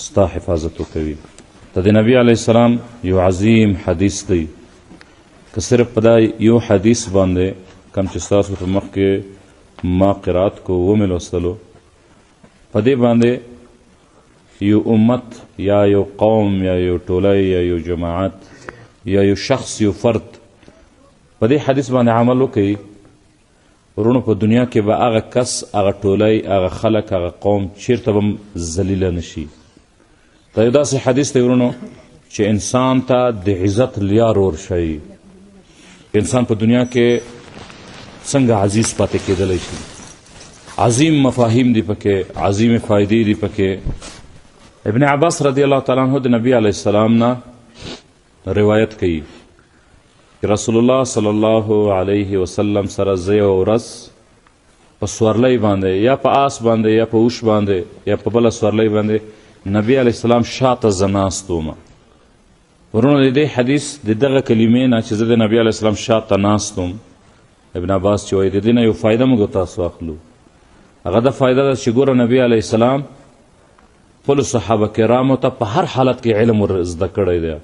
ستا حفاظت وکوي د دې نبی علی السلام یو عظیم حدیث دی که صرف په دا یو حدیث باندې کم چې تاسو په مخ کې ما قرات کو و مې لوستلو په دې باندې یو امت یا یو قوم یا یو ټوله یا یو جماعت یا یو شخص یو فرد په دې حدیث باندې عمل وکړي ورونو په دنیا کې به هغه کس هغه ټولی هغه خلک هغه قوم چیرته به ذلیله نشي دا یو داسې حدیث دی ورونو چې انسان ته د عزت لیا رور شي انسان په دنیا کې څنګه عزیز پاتې کېدلی شي عظیم مفاهیم دی پکې عظیم فائدې دی پکې ابن عباس رضی الله تعالی عنہ د نبی علی السلام نه روایت کوي رسول الله صلی الله علیه وسلم سره زه یو ورځ په سورلۍ باندې یا په آس باندې یا په اوښ باندې یا په بله سورلۍ باندې نبی علیه السلام شاته زه ناست وم ورونو د دې حدیث د دغه کلمې نه چې زه د نبی علیه السلام شاته ناست وم ابن عباس چې وایي د دې نه یو فایده موږ تاسو اخلو هغه دا فایده ده چې ګوره نبی علیه السلام خپلو صحابه کرامو ته په هر حالت کې علم ور زده کړی دی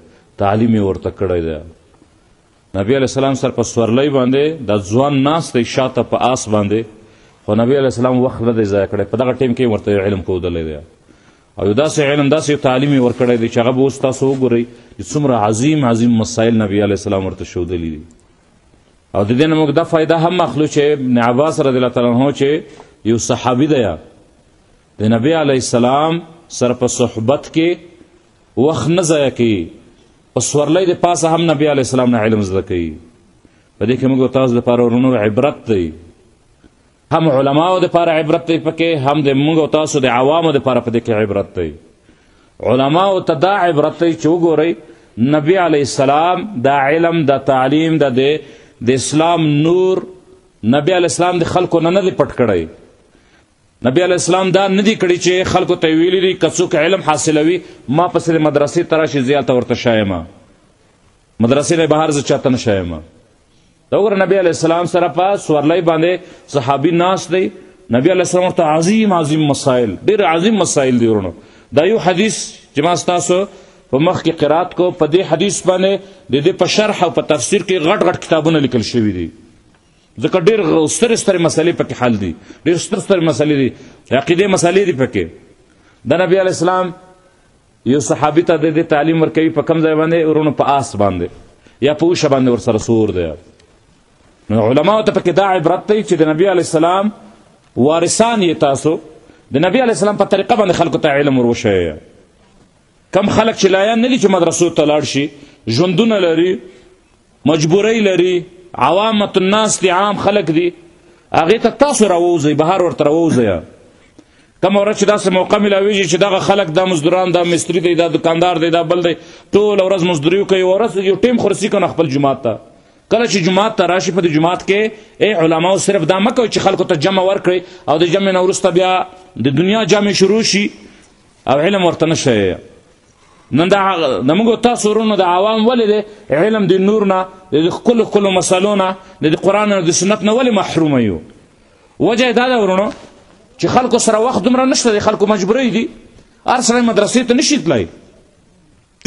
تعلیم یې ورته کړی دی نبی علیه السلام سر په سورلۍ باندې د ځوان ناست دی شاته په آس باندې خو نبی علیه السلام وخت نه دی ضایع کړی په دغه ټیم کې ورته علم ښودلی دی او یو داسې علم داسې یو تعلیم یې ورکړی دی چې هغه به اوس تاسو وګورئ چې څومره عظیم عظیم مسایل نبی علیه السلام ورته ښودلي دي او د دې نه موږ دا فایده هم اخلو چې ابن عباس رضی الله تعالی عنه چې یو صحابي دی د نبی علی السلام سره په صحبت کې وخت نه ضایع کوي او سورلۍ د پاسه هم نبی علی السلام نه علم زده کوي په دې کې موږ تاسو لپاره ورونو عبرت دی هم علماو لپاره عبرت دی پکې هم د موږ تاسو د عوامو لپاره په دې کې عبرت دی علماو ته دا عبرت دی چې وګورئ نبی علی السلام دا علم دا تعلیم دا د د اسلام نور نبی علی السلام د خلکو نه نه دی پټ کړی نبی علی اسلام دا ندی کړی چې خلکو ته ویلی دی که څوک علم حاصلوي ما پسې د مدرسې ته راشي زه هلته ورته شایم مدرسې نه بهر زه چاته نه شایم د وګوره نبی علیه السلام سره په سورلۍ باندې صحابي ناست دی نبی علیه السلام ورته عظیم عظیم مسائل ډېر عظیم مسائل دی ورونو دا یو حدیث چې ما ستاسو په مخ کې قرات کو په دې حدیث باندې د دې په شرح او په تفسیر کې غټ غټ کتابونه لیکل شوي دي ځکه ډېر سترې سترې مسلې پکې حل دي ډېر ستر ستر مسلې دي عقیده مسلې دي پکې د نبی علی اسلام یو صحابي ته د تعلیم ورکوي په کم ځای باندې ورونو په آس باندې یا په اوښه باندې ورسره سور دی نو علماو ته پکې دا عبرت دی چې د نبی علی السلام وارثان یې تاسو د نبی علی السلام په طریقه باندې خلکو ته علم وروښیه کم خلک چې لایان نه دي چې مدرسو ته لاړ شي ژوندونه لري مجبورۍ لري عوامت الناس دي عام خلک دي هغه ته تاسو راووځي بهر ورته راووځي کوم ورځ چې داسې موقع ملاویږي چې دغه خلک دا مزدوران دا مستری دی دا دکاندار دی دا بل دی ټول ورځ مزدوری کوي ورځ یو ټیم خرسي کنه خپل جماعت ته کله چې جماعت ته راشي په جماعت کې ای علماو صرف دا مکه چې خلکو ته جمع ورکړي او د جمع نه ورسته بیا د دنیا جمع شروع شي او علم ورته نشته نن دا د موږ تاسو ورونو د عوام ولې دی علم د نور نه د ښکلو ښکلو مسلو نه د قرآن نه د سنت نه ولې محروم یو وجه یې دا ده ورونو چې خلکو سره وخت دومره نشته دی خلکو مجبورۍ دي هر سړی مدرسې ته نشي تلای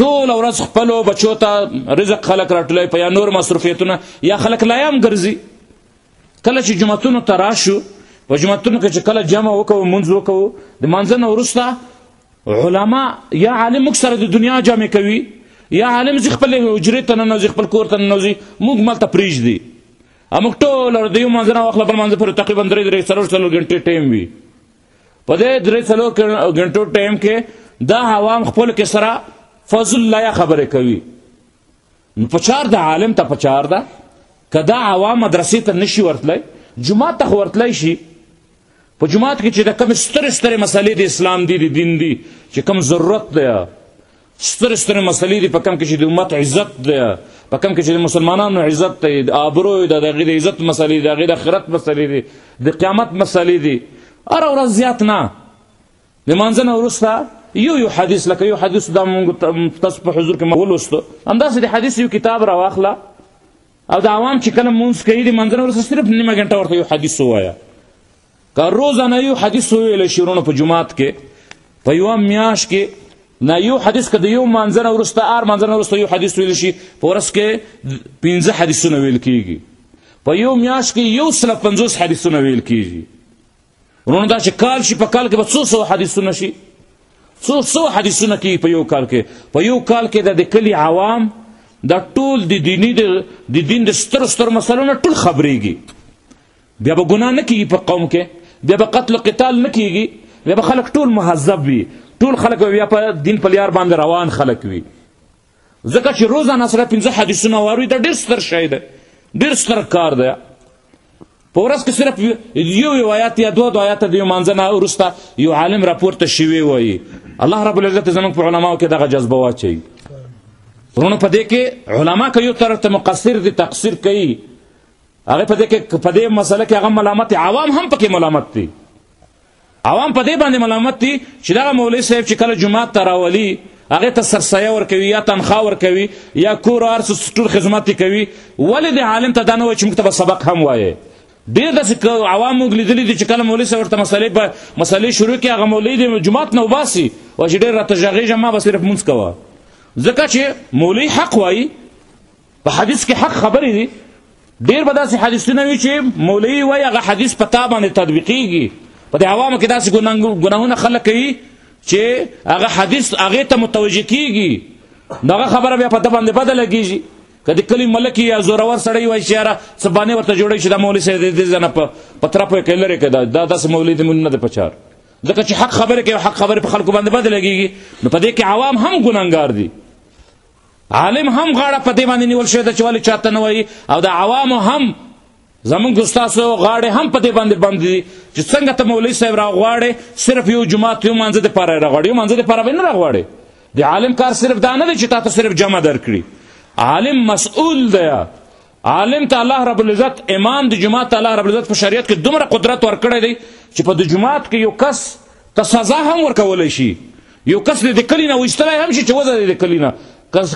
ټول ورځ خپل بچو ته رزق خلک راټولوي په یا نور مصروفیتونه یا خلک لایام ګرځي کله چې جمعتونو ته راشو په جمعتونو کې چې کله جمع وکړو منځ وکړو د منځنه ورسته علما یا عالم موږ سره د دنیا جامع کوي یا عالم زی خپل حجره ته نه نوځي خپل کور ته نه نوځي موږ مل ته پریږدي موږ ټول د یو منځنه وخت بل منځ پر تقریبا درې درې څلور څلور غنټې ټیم وي په دې درې څلور غنټو ټایم کې دا عوام خپل کې سره فضل الله خبرې کوي نو پچار د عالم ته پچار ده کدا عوام مدرسې ته نشي ورتلای جمعه ته ورتلای شي په جمعات کې چې د کم ستر ستر مسلې د اسلام دي د دین دي چې کم ضرورت دی ستر ستر مسلې دي په کم کې چې د امت عزت دی په کم کې چې د مسلمانانو عزت دی د آبرو د دغې د عزت مسلې دي هغې د آخرت مسلې دي د قیامت مسلې دي هره ورځ زیات نه د مانځه نه وروسته یو یو حدیث لکه یو حدیث دا مونږ تاسو په حضور کې ولوستو همداسې د حدیث یو کتاب راواخله او د عوام چې کله مونځ کوي د مانځه نه وروسته صرف نیمه ګنټه ورته یو حدیث ووایه که روزانه یو حدیث ویل شروع په جمعات کې په یو میاش کې نه یو حدیث کده یو منځنه ورسته ار منځنه ورسته یو حدیث ویل شي په ورس کې 15 حدیثونه ویل کیږي په یو میاش کې یو سل 50 حدیثونه ویل کیږي ورونه دا چې کال شي په کال کې به 200 حدیثونه شي 200 حدیثونه کې په یو کال کې په یو کال کې د کلی عوام دا ټول د دیني د دین د ستر ستر مسلو نه ټول خبرېږي بیا به ګناه نه کیږي په قوم کې بیا به قتل و قتال نه کیږي بیا به خلک ټول مهذب وي ټول خلک بیا په دین په لیار باندې روان خلک وي ځکه چې روزانه سره پنځه حدیثونه واروي دا ډېر ستر شی دی ډېر ستر کار دی په ورځ کې صرف یو یو آیات یا دوه دوه آیاته د یو مانځه نه وروسته یو عالم راپورته شوی وایي الله رب العزت زموږ په علماو کې دغه جذبه واچوي ورونو په دې کې علما که یو طرف ته مقصر دي تقصیر کوي هغه په دې کې په دې مسله کې هغه ملامت عوام هم پکې ملامت دي عوام په دې باندې ملامت دي چې دا مولوی صاحب چې کله جمعه تراولي هغه ته سرسایه ور کوي یا تنخوا ور کوي یا کور ارس ټول خدمت کوي ولې د عالم ته دا نه وایي چې موږ ته سبق هم وایي ډیر داسې عوام موږ لیدلي دي چې کله مولوی صاحب ورته مسلې په مسلې شروع کړي هغه مولوی د جمعات نه وباسي وایي چې ډېر راته غږېږه ما به صرف مونځ کوه ځکه چې مولوی حق وایي په حدیث کې حق خبرې دي ډیر به داسې حدیثونه وي چې مولوي وایي هغه حدیث په تا باندې تطبیقېږي په دې عوامو کې داسې ګناهونه خلک کوي چې هغه حدیث هغې ته متوجه کېږي نو هغه خبره بیا په ده باندې بده لګېږي که د کلي ملک یا زورور سړی وایي چې یاره څه بانې ورته جوړوي چې دا مولوي صاحب د دې ځنه په ترپو یې کوي لرې که دا داسې مولوي د مونږ نه دی په چار ځکه چې حق خبرې کوي حق خبرې په خلکو باندې بده لګېږي نو په دې کې عوام هم ګناهګار دي عالم هم غاړه په دې باندې نیول شوې ده چې ولې چاته نه وایي او د عوامو هم زمونږ استاسو غاړې هم په دې باندې بند دي چې څنګه ته مولوي صاحب راغواړې صرف یو جماعت یو مانځه دپاره یې راغواړې یو مانځه دپاره به یې نه راغواړې د عالم کار صرف دا نه دی چې تا ته صرف جمع درکړي عالم مسؤول دی عالم ته الله رب العزت امام د جماعت ته الله رب العزت په شریعت کې دومره قدرت ورکړی دی چې په د جماعت کې یو کس ته سزا هم ورکولی شي یو کس دې د کلي نه ویستلی هم شي چې وځه دې د کلي نه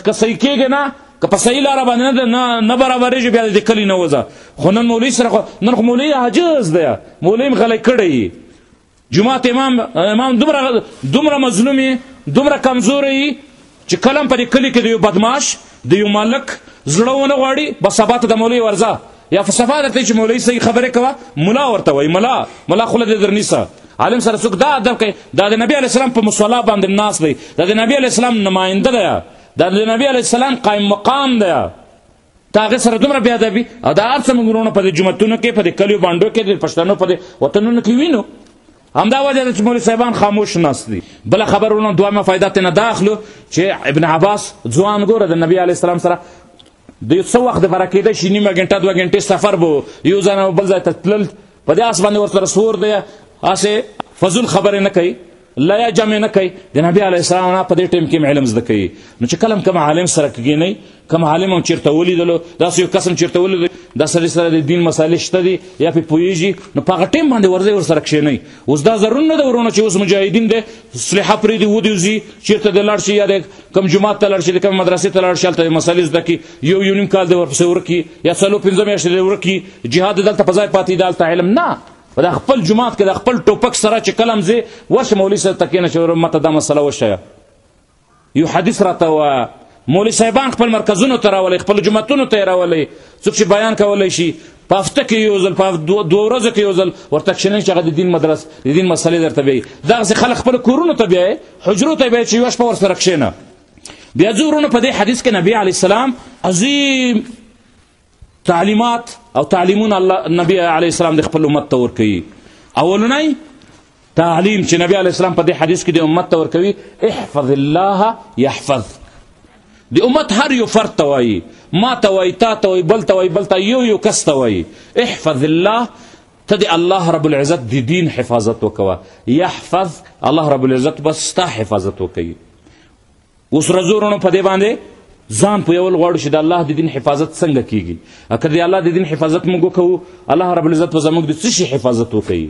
که صحیح کېږي نه که په صحیح لاره باندې نه نه برابرېږي بیا د کلي نه وځه خو نن مولوي سره خو نن خو مولوي عاجز دی مولوي هم غلی کړی جماعت امام امام دومره دومره مظلومي دومره کمزوري چې کلم پر کلی کې د یو بدمعاش د یو ملک زړه ونه غواړي بس سبا ته د مولوي ورځه یا فلسفه درته چې مولوي صحیح خبره کوه ملا ورته وای ملا ملا خله دې درنیسه عالم سره څوک دا ادب کوي دا د نبی علی السلام په مصلا باندې ناس دی دا د نبی علی السلام نماینده دی دا د نبی علی السلام قائم مقام دی ته هغه سره دومره بیا ادبي او دا هر څه موږ وروڼه په دې جوماتونو کې په دې کلیو بانډو کې د پښتنو په دې وطنونو کې وینو همدا وجه ده چې مولوي صاحبان خاموش ناست دي بله خبره وروڼه دویمه فایده ترې نه دا اخلو چې ابن عباس ځوان ګوره د نبي علیه السلام سره د څه وخت دپاره کېدای شي نیمه ګنټه دوه ګنټې سفر به یو ځای نه بل ځای ته تلل په دې اس باندې ورته سور دی اسه فزول خبره نه کوي لا یا جمع نه کوي د نبی علی السلام نه په دې ټیم کې علم زده کوي نو چې کلم کوم عالم سره کوي نه کوم عالم هم چیرته ولیدلو دا یو قسم چیرته ولیدل دا سړي سره د دین مسالې شته دي یا په پویږي نو په ټیم باندې ورځي ور سره کښې نه اوس دا ضرور نه ده ورونه چې اوس مجاهدین دي صلیحه پرې دی ودی چیرته د لاړ شي یا د کم جمعه ته لاړ شي د کم مدرسې ته لاړ شي تل مسالې زده کی یو یو نیم کال دی ورپسې ورکی یا څلو پنځه میاشتې دی ورکی جهاد دلته په ځای پاتې دلته علم نه په خپل جماعت کې د خپل ټوپک سره چې کلم زی ورشه مولوي سره تکینه چې ماته دا مسله وشه یو حدیث راته وا مولوي صاحبان خپل مرکزونو ته راولي خپل جماعتونو ته راولي څوک چې بیان کولای شي په هفته کې یو ځل په دوه ورځو کې یو ځل ورته کښېنئ چې هغه د دین مدرس د دین مسلې درته بیایي دغسې خلک خپل کورونو ته بیایي حجرو ته بیایي چې یوه شپه ورسره کښېنه بیا زورونه په دې حدیث کې نبی علی السلام عظیم تعلیمات او تعلیمون الله نبی علی السلام د خپل امت ته ورکوي اولنی تعلیم چې نبی علی السلام په دې حدیث کې د امت ته ورکوي احفظ الله يحفظ د امت هر یو فرد ته وایي ما ته وایي تا ته وایي بل ته وایي بل ته یو یو کس ته وایي احفظ الله ته د الله رب العزت د دین حفاظت وکوه یحفظ الله رب العزت بس ستا حفاظت وکوي اوس رزورونو په دې باندې ځان په یول غواړو چې د الله د دین حفاظت څنګه کیږي که د الله د دین حفاظت موږ وکړو الله رب العزت به زموږ د څه شي حفاظت وکړي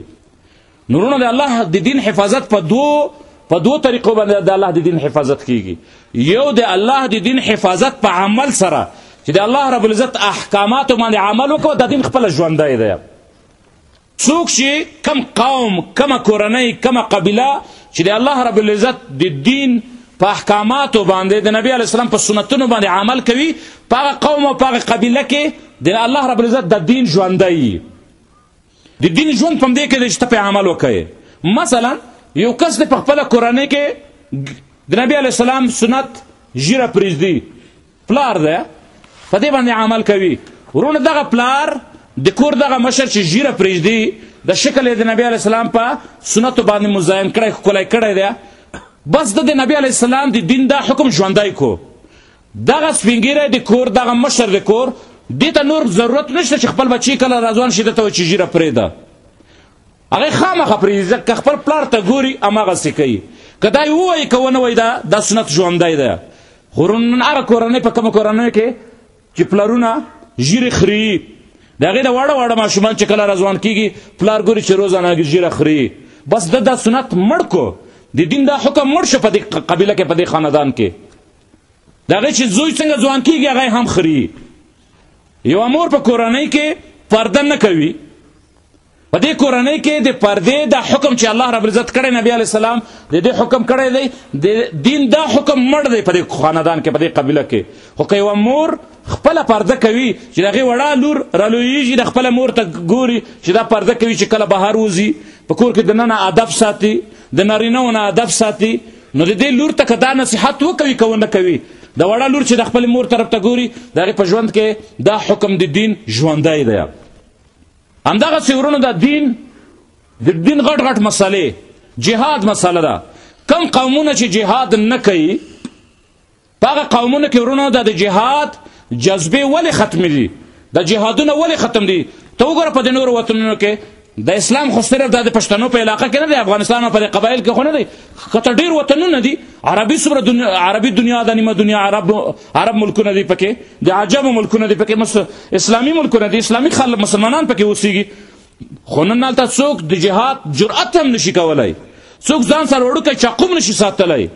نورونه د الله د دین حفاظت په دوو په دوو طریقو باندې د الله د دین حفاظت کیږي یو د الله د دین حفاظت په عمل سره چې د الله رب العزت احکاماتو باندې عمل وکړو د دین خپل ژوندی دی څوک چې کم قوم کم کورنۍ کم قبيله چې د الله رب العزت د دین په احکاماتو باندې د نبی علی السلام په سنتونو باندې عمل کوي په قوم او په قبيله کې د الله رب العزت د دین ژوندۍ د دین ژوند پم دې کې چې په عمل وکړي مثلا یو کس د خپل کورنۍ کې د نبی علی السلام سنت جیره پریزدي پلار ده په دې باندې عمل کوي ورونه دغه پلار د کور دغه مشر چې ژیره پرېږدي د شکل د نبی علی السلام په سنتو باندې مزاین کړی ښکلی کړی دی بس د نبی علی السلام د دین دا حکم ژوندی کو دغه سپینګیری د کور دغه مشر د کور دې ته نور ضرورت نشته چې خپل بچی کله راځوان شي دته چې ژیره پرېږده هغه خامخه پرېږدي ځکه که خپل پلار ته ګوري هماغسې کوي که دا یې ووایي که ونه وایي دا دا سنت ژوندی دی خو هغه کورنۍ په کومه کورنۍ کې چې پلارونه ژیرې خري د هغې د واړه واړه ماشومان چې کله راځوان کېږي پلار ګوري چې روزانه ژیره خري بس د دا سنت مړ کو د دین دا حکم مړ شو په دې قبیله کې په دې خاندان کې د هغې چې زوی څنګه ځوان کېږي هغه هم خري یوه مور په کورنۍ کې پرده نه کوي په دې کورنۍ کې د پردې دا حکم چې الله رب العزت کړی نبی علی السلام د دې حکم کړی دی د دین دا حکم مړ دی په دې خاندان کې په دې قبیله کې خو که یوه مور خپله پرده کوي چې د هغې وړه لور رالویږي د خپله مور ته ګوري چې دا پرده کوي چې کله بهر وځي په کور کې دننه ادب ساتي د نارینهو نه ادب ساتي نو د دې لور ته که دا نصیحت وکوي که ونه کوي د وړه لور چې د خپلې مور طرف ته ګوري د هغې په ژوند کې دا حکم د دین ژوندی دی همدغه څه ورونو دا دین د دین غټ غټ مسلې جهاد مسله ده کم قومونه چې جهاد نه کوي هغه قومونه کې ورونو د جهاد جذبه ولې ختم دي د جهادونه ولې ختم دي ته وګوره په نور وطنونو کې د اسلام خو صرف د پښتنو په علاقې کې نه دی افغانستان او په قبایل کې خو نه دی ښکته ډېر وطنونه دي عربي څومره دنیا عربي دنیا ده نیمه دنیا عرب عرب ملکونه دي پکې د عجمو ملکونه دي پکې مس اسلامي ملکونه دي اسلامي خلک مسلمانان پکې اوسېږي خو نن هلته څوک د جهاد جرأت هم نشي کولی څوک ځان سره وړوکی چاقو هم نشي ساتلی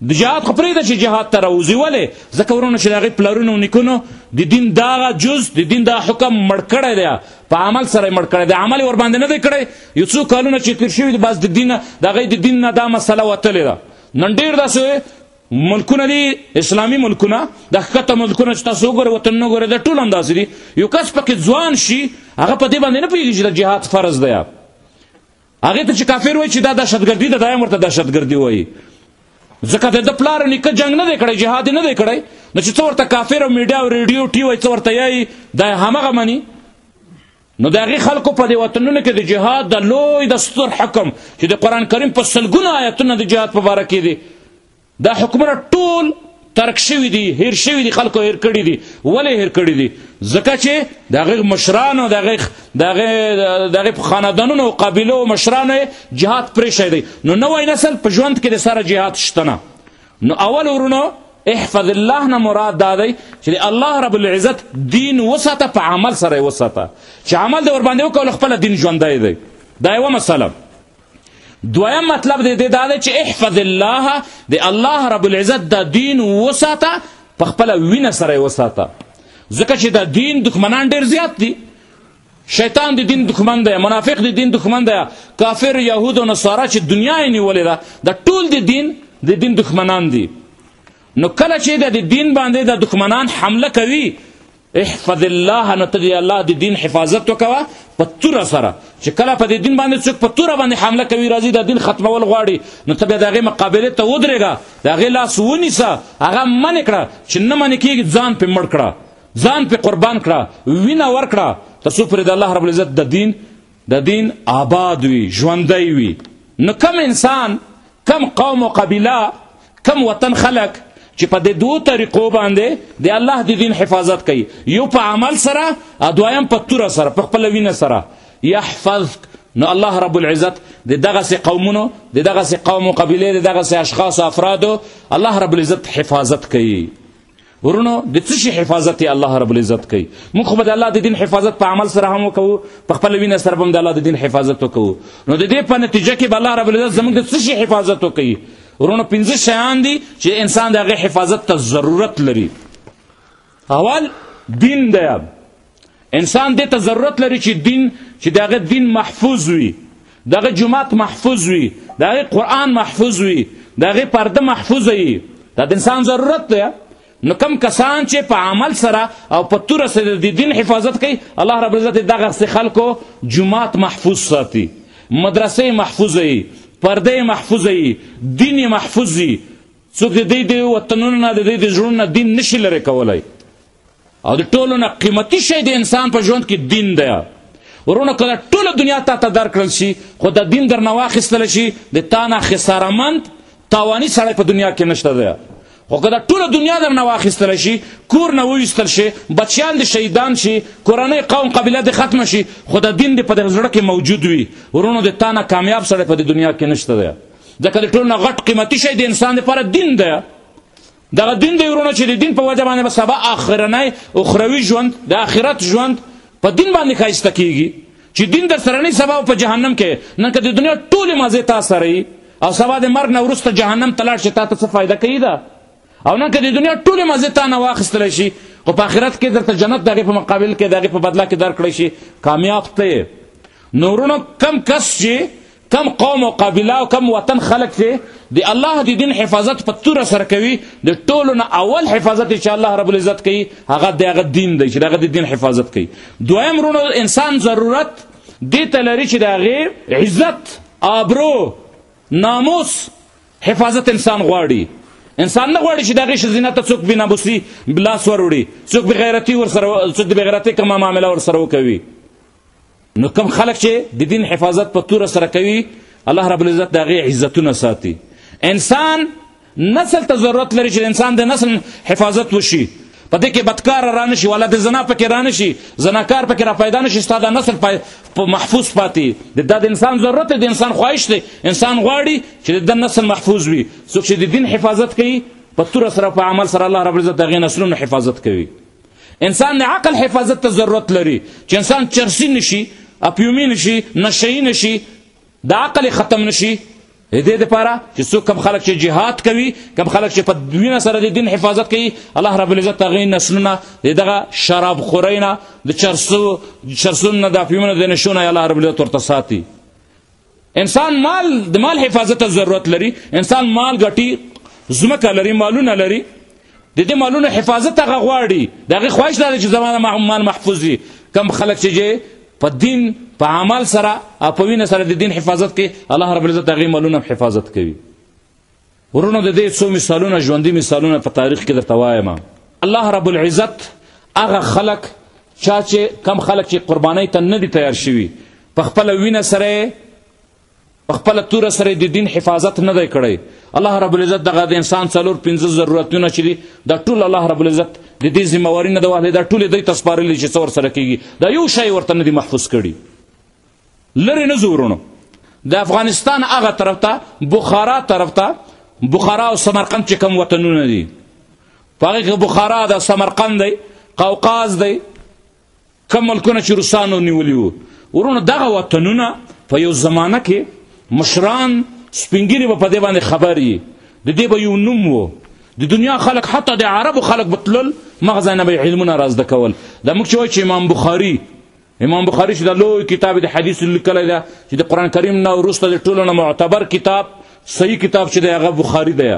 د جهاد خو پرېږده چې جهاد ته راوځي ولې ځکه ورونه چې د هغې پلرونو او نیکونو د دین دغه جز د دین دغه حکم مړ کړی دی په عمل سره یې مړ کړی دی عمل یې ورباندې نه دی کړی یو څو کالونه چې تیر شوي دي بس د دین د هغوی د دین نه دا مسله وتلې ده نن ډېر داسې ملکونه دي اسلامي ملکونه د ښکته ملکونه چې تاسو وګورئ وطن نه ګورئ دا ټول همداسې دي یو کس پکې ځوان شي هغه په دې باندې نه پوهېږي چې د جهاد فرض دی هغې ته چې کافر وایي چې دا دهشتګردي ده دا هم ورته دهشتګردي وایي ځکه د پلار او نیکه جنگ نه دی کړی جهاد نه دی کړی نو چې څه ورته کافر او میډیا او ریډیو ټي وایي څه ورته یایي دا همغه مني نو د هغې خلکو په دې وطنونو کې د جهاد د لوی د ستر حکم چې د قرآن کریم په سلګونو آیتونه د جهاد په باره کې دي دا حکمونه ټول ترک شوي دي هیر شوي دي خلکو هیر کړي دي ولې هیر کړي دي ځکه چې د هغې مشرانو د هغې د هغې د هغې په خاندانونو او قبیلو مشرانو یې جهاد پرېښی دی نو نوی نسل په ژوند کې د سره جهاد شته نه نو اول ورونو احفظ الله نه مراد دا دی چې الله رب العزت دین وساته په عمل سره یې وساته چې عمل دې ورباندې وکړو خپله دین ژوندی دی دا یوه مسله دویم مطلب دې دا دی چې احفظ الله د الله رب العزت د دین وساته په خپله وینه سره یې وساته ځکه چې د دین دښمنان ډېر زیات دي شیطان د دین دښمن دی منافق د دین دښمن دی کافر یهود او نصارا چې دنیا یې نیولې ده د ټول د دین د دین دښمنان دي نو کله چې د دین باندې د دښمنان حمله کوي احفظ الله نو ته الله د دین حفاظت وکوه په توره سره چې کله په دې دین باندې څوک په توره باندې حمله کوي راځي د دین ختمول غواړي نو ته بیا د هغې مقابلې ته ودرېږه د هغې لاس ونیسه هغه منې کړه چې نه منې کېږي ځان پې مړ کړه ځان په قربان کړه وینه ورکړه تر څو پر د الله رب العزت د دین د دین آباد وي ژوندۍ وي نو کم انسان کم قوم او قبیله کم وطن خلک چې په د دوه طریقو باندې د الله د دین حفاظت کوي یو په عمل سره او دویم په توره سره په خپل وینه سره یحفظ نو الله رب العزت د دغه سي قومونو د دغه سي قوم او قبيله د دغه سي اشخاص او افرادو الله رب العزت حفاظت کوي ورونو د څه شي حفاظت یې الله رب العزت کوي موږ خو به د الله د دین حفاظت په عمل سره هم وکوو په خپله وینه سره به هم د الله د دین حفاظت وکوو نو د دې په نتیجه کې به الله رب العزت زموږ د څه شي حفاظت وکوي ورونو پنځه شیان دي چې انسان د هغې حفاظت ته ضرورت لري اول دین دی انسان دې ته ضرورت لري چې دین چې دغه دین محفوظ وي دغه جماعت محفوظ وي دغه قرآن محفوظ وي دغه پرده محفوظ وي دا د انسان ضرورت دی نو کم کسان چې په عمل سره او په توره سره د دین حفاظت کوي الله رب العزت دغسې خلکو جماعت محفوظ ساتي مدرسې محفوظه وي پرده محفوظه وي دین محفوظ وي څوک د دوی د وطنونو نه د دوی د زړونو نه دین نشي لرې کولی او د ټولو نه قیمتي شی د انسان په ژوند کې دین دی ورونه کله ټوله دنیا تا ته درکړل شي خو د دین درنه واخیستل شي د تا نه خسارمند تاواني سړی په دنیا کې نشته دی خو که دا ټوله دنیا درنه واخیستل شي کور نه وویستل شي بچیان د شهیدان شي کورنۍ قوم قبیله د ختمه شي خو د دین د په دغه زړه کې موجود وي ورونو د تا نه کامیاب سړی په دې دنیا کې نشته دی ځکه د ټولو نه غټ قیمتي شی د انسان لپاره دین دی دغه دین دی ورونه چې د دین په وجه باندې به سبا اخرنۍ اخروي ژوند د آخرت ژوند په دین باندې ښایسته کیږي چې دین در سره نه سبا په جهنم کې نن که د دنیا ټولې مزې تا سره وي او سبا د مرګ نه وروسته جهنم ته لاړ شي تا ته څه فایده کوي ده او نن که د دنیا ټولې مزې تا نه واخیستلی شي خو په آخرت کې درته جنت د هغې په مقابل کې د هغې په بدله کې درکړی شي کامیاب ته نورونو کم کس چې کم قوم او قبیله او کم وطن خلک چې د الله د دین حفاظت په تور سره کوي د ټولو نه اول حفاظت چې الله رب العزت کوي هغه د هغه دین دی چې هغه د دین حفاظت کوي دویم رونو انسان ضرورت دې ته لري چې د هغې عزت آبرو ناموس حفاظت انسان غواړي انسان نه غواړي چې دغه شزینه ته څوک بنا بوسي بلاس وروړي څوک بغیرتی ور سره څوک بغیرتی کومه معاملې ور سره کوي نو کوم خلک چې د دین حفاظت په توره سره کوي الله رب العزت د هغې عزتونه ساتي انسان نسل ته ضرورت لري چې انسان د نسل حفاظت وشي په دې کې بدکار را نشي ولا د زنا پکې را نشي زناکار پکې را پیدا نشي ستا د نسل په محفوظ پاتې د د انسان ضرورت د انسان خواهش دی انسان غواړي چې د نسل محفوظ وي څوک چې د دین حفاظت کوي په توره سره په عمل سره الله رب العزت د هغې نسلونو حفاظت کوي انسان د عقل حفاظت ته ضرورت لري چې انسان چرسی نشي اپیومی نشي نشئی نشي د عقل ختم نشي دې لپاره چې څوک کم خلک چې جهاد کوي کم خلک چې په دوینه سره د دین حفاظت کوي الله رب العزت هغه نسلونه دغه شراب خورینه د چرسو چرسونه د اپیومونه د نشونه الله رب العزت ورته ساتي انسان مال د مال حفاظت ته ضرورت لري انسان مال ګټي ځمکه لري مالونه لري د دې مالونو حفاظت هغه غواړي د هغې خواهش دا دی چې زما مال محفوظ وي کم خلک چې جې په دین په عمل سره او په وینه سره د دین حفاظت کوي الله رب العزت هغې مالونه حفاظت کوي ورونو د دې څو مثالونه ژوندي مثالونه په تاریخ کې درته وایم الله رب العزت هغه خلک چا چې کم خلک چې قربانۍ ته نه دي تیار شوي په خپله وینه سره په خپله توره سره د دین حفاظت نه دی کړی الله رب العزت دغه د انسان څلور پنځه ضرورتونه چې دي دا ټول الله رب العزت د دې ذمهواري نه ده واخلې دا ټولې دوی ته سپارلي چې څه ورسره کېږي دا یو شی ورته نه دي محفوظ کړي لرې نه ځو ورونو د افغانستان هغه طرف ته بخارا طرف ته بخارا او سمرقند چې کوم وطنونه دي په هغې کې بخارا ده سمرقند دی قوقاز دی کم ملکونه چې روسانو نیولي وو ورونو دغه وطنونه په یو زمانه کې مشران سپینګیري به په دې باندې خبر یي د دې به یو نوم وو د دنیا خلک حتی د عربو خلک به تلل مغزه نه به علمونه را زده کول دا موږ چې وایو چې امام بخاري امام بخاری چې د لوی کتاب د حدیث لیکلی ده چې د قرآن کریم نه وروسته د ټولو نه معتبر کتاب صحیح کتاب چې دی هغه بخاري دی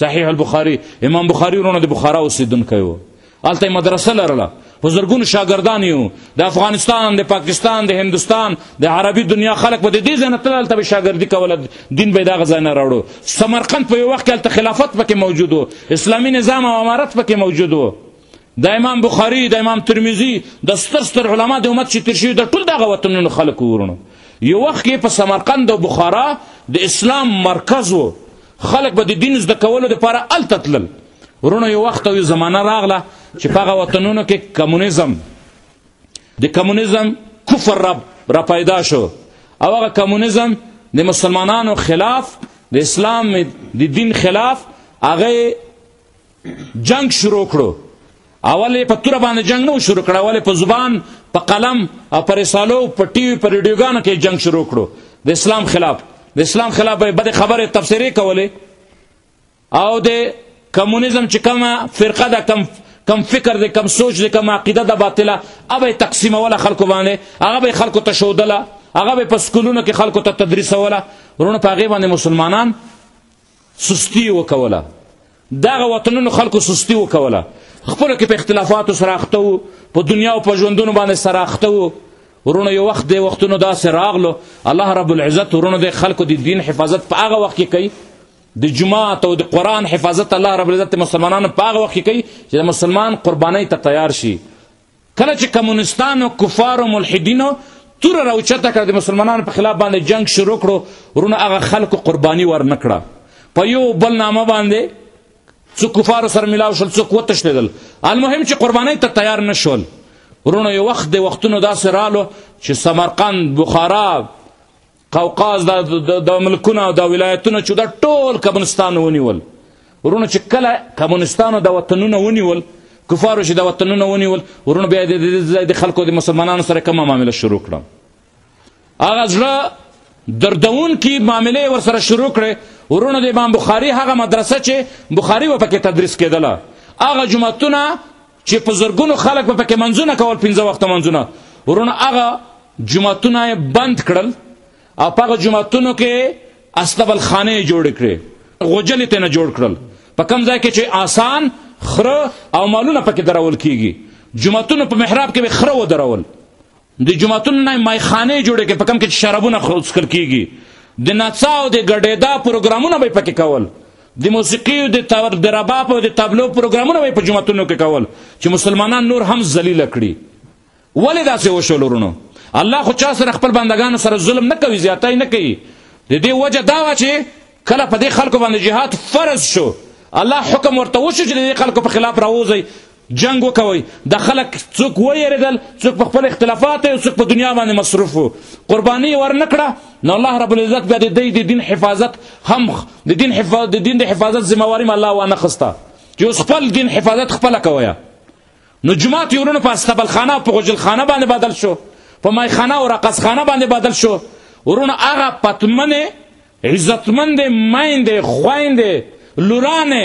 صحیح البخاري امام بخاري ورونه د بخارا اوسېدونکی و هلته یې مدرسه لرله په زرګونو شاګردان یو د افغانستان د پاکستان د هندوستان د عربي دنیا خلک به د دې ځای نه تلل هلته به شاګردي کوله دین به یې دغه ځای نه راوړو سمرقند په یو وخت کې هلته خلافت پکې موجود و اسلامي نظام او امارت پکې موجود و د امام بخاری د امام ترمذی د ستر ستر علما د امت چې تیر شوي د ټول دغه وطنونو خلک ورونو یو وخت کې په سمرقند او بخارا د اسلام مرکز و خلک به د دین زده کولو لپاره هلته تلل ورونو یو وخت او یو زمانه راغله چې په هغه وطنونو کې کمونیزم د کمونیزم کفر را را پیدا شو او هغه کمونیزم د مسلمانانو خلاف د اسلام د دین خلاف هغه جنگ شروع کړو اول په تور باندې جنگ نو شروع کړ اول په زبان په قلم او پر رسالو په ټي وي پر رادیوګانو کې جنگ شروع کړو د اسلام خلاف د اسلام خلاف به بد خبره تفسیری کوله او د کمونیزم چې کومه فرقه ده کم کم فکر دی کم سوچ دی کم عقیده ده باطله اوبه تقسیموله خلکو باندې هغه به خلکو ته شودله هغه به په سکولونو کې خلکو ته تدریسوله ورونه په هغې باندې مسلمانان سستی یې وکوله دغه وطنونو خلکو سستی وکوله خپلو کې په اختلافاتو سره اخته وو په دنیا او په ژوندونو باندې سره اخته وو ورونو یو وخت دی وختونو داسې راغلو الله رب العزت ورونو د خلکو د دین حفاظت په هغه وخت کې کوي د جماعت او د قرآن حفاظت الله رب العزت مسلمانانو په هغه وخت کې کوي چې د مسلمان قربانۍ ته تیار شي کله چې کمونستانو کفارو ملحدینو توره راوچته کړه د مسلمانانو په خلاف باندې جنگ شروع کړو ورونه هغه خلکو قرباني ورنکړه په یو بل نامه باندې څو کفارو سره ملاو شول څوک وتښتېدل المهم چې قربانۍ ته تیار نه شول ورونه یو وخت د وختونو داسې رالو چې سمرقند بخارا قوقاز دا د ملکونه او دا ولایتونه چې دا ټول کمونستانو ونیول ورونو چې کله کمونستانو دا وطنونه ونیول کفارو چې دا وطنونه ونیول ورونو بیا د خلکو د مسلمانانو سره کومه معامله شروع کړه هغه زړه دردون کی معامله ور سره شروع کړي ورونو د امام بخاری هغه مدرسه چې بخاری و پکې تدریس کېدله هغه جمعتونه چې په زرګونو خلک په کې منځونه کول پنځه وخت منځونه ورونه هغه جمعتونه بند کړل او په هغه جمعتونو کې استبل خانه جوړ کړې غوجل ته نه جوړ کړل په کم ځای کې چې آسان خره او مالونه پکې درول کیږي جمعتون په محراب کې خره و درول د جمعتون نه مایخانه جوړه کې په کم کې شرابونه خرڅ کیږي د نڅا او د ګډېدا پروګرامونه به پکې کول د موسیقي او د تور د رباب او د تبلو پروګرامونه به په جمعتونو کې کول چې مسلمانان نور هم ذلیل کړي ولې داسې وشول ورونو الله خو چا سره خپل بندگانو سره ظلم نه کوي زیاتی نه کوي د دې وجه دا وه چې کله په دې خلکو باندې جهاد فرض شو الله حکم ورته وشو چې د دې خلکو په خلاف راوځي جنګ وکوئ د خلک څوک ویریدل څوک په خپل اختلافات او څوک په دنیا باندې مصروف وو قرباني ورنکړه نو الله رب العزت بیا د دې د دین حفاظت هم د دین حفاظت د دین د حفاظت ذمہ واري الله وانه خسته چې اوس خپل دین حفاظت خپل کوی نو جماعت یورونو په استبل خانه په غجل خانه باندې بدل شو په مای خانه او رقص خانه باندې بدل شو ورونو هغه پتمنه عزتمند مایند خویند لورانه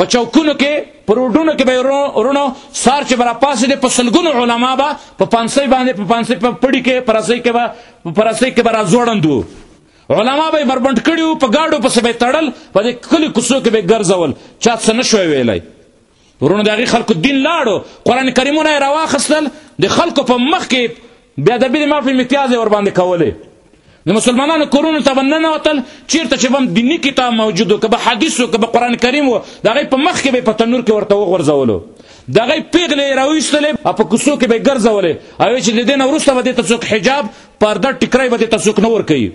په چوکونو کې په روډونو کې به ورونو سار چې برا پاسې دي په سلګونو علما به په پانسۍ باندې په پانسۍ په پړی کې پرسۍ کې به په پرسۍ کې به را ځوړندو علما به بربند کړیو په گاډو پسې به تړل په دې کلی کوڅو کې به ګرځول چا څه نشوي ویلای ورونو دغه خلکو دین لاړو قران کریمونه راواخستل د خلکو په مخ کې بیا د بری مافی امتیاز ور باندې کولې د مسلمانانو کورونو ته باندې نه وتل چیرته چې بم دینی کتاب موجود او کبه حدیث او کبه قران کریم و دغه په مخ کې به په تنور کې ورته وغورځولو دغه پیغلې راويستلې په کوسو کې به ګرځولې او چې د دین ورسته به د تاسو حجاب پرده ټکرای به د تاسو نور کوي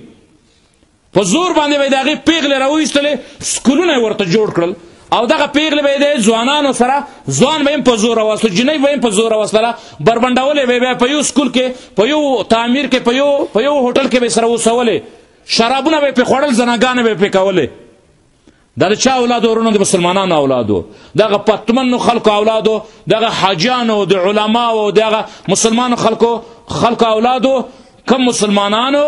په زور باندې به د هغې پیغلې راویستلې سکولونه یې ورته جوړ کړل او دغه پیغلې به یې د ځوانانو سره ځوان به یې په زوره وسله جنۍ به یې په زوره وسله بربنډولې به بیا په یو سکول کې په یو تعمیر کې په یو په یو هوټل کې به سره وسولې شرابونه به په خوړل زناګانې به په کولې دا چا اولاد ورونو د مسلمانانو اولادو دغه پتمنو خلکو اولادو دغه حاجیانو د علماو دغه مسلمانو خلکو خلکو اولادو کم مسلمانانو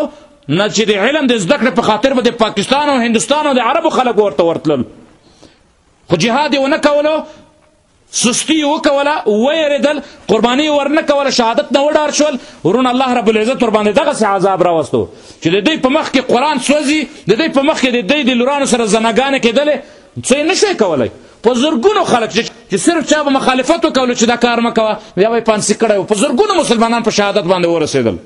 نه چې د علم د زده کړې په خاطر به د پاکستان او هندوستان او د عربو خلکو ورته ورتلل خو جهاد یې ونه کولو سستی وکوله ویریدل قربانی ورنکوله شهادت نه وډار شول ورونه الله رب العزت ور باندې دغه سه عذاب راوستو چې د دوی په مخ کې قران سوځي د دوی په مخ کې د دوی د لورانو سره زنګانه کېدلې څه نه شي کولای په زرګونو خلک چې صرف چا به مخالفت وکول چې دا کار مکوه بیا به پانسی کړو په زرګونو مسلمانان په شهادت باندې ورسېدل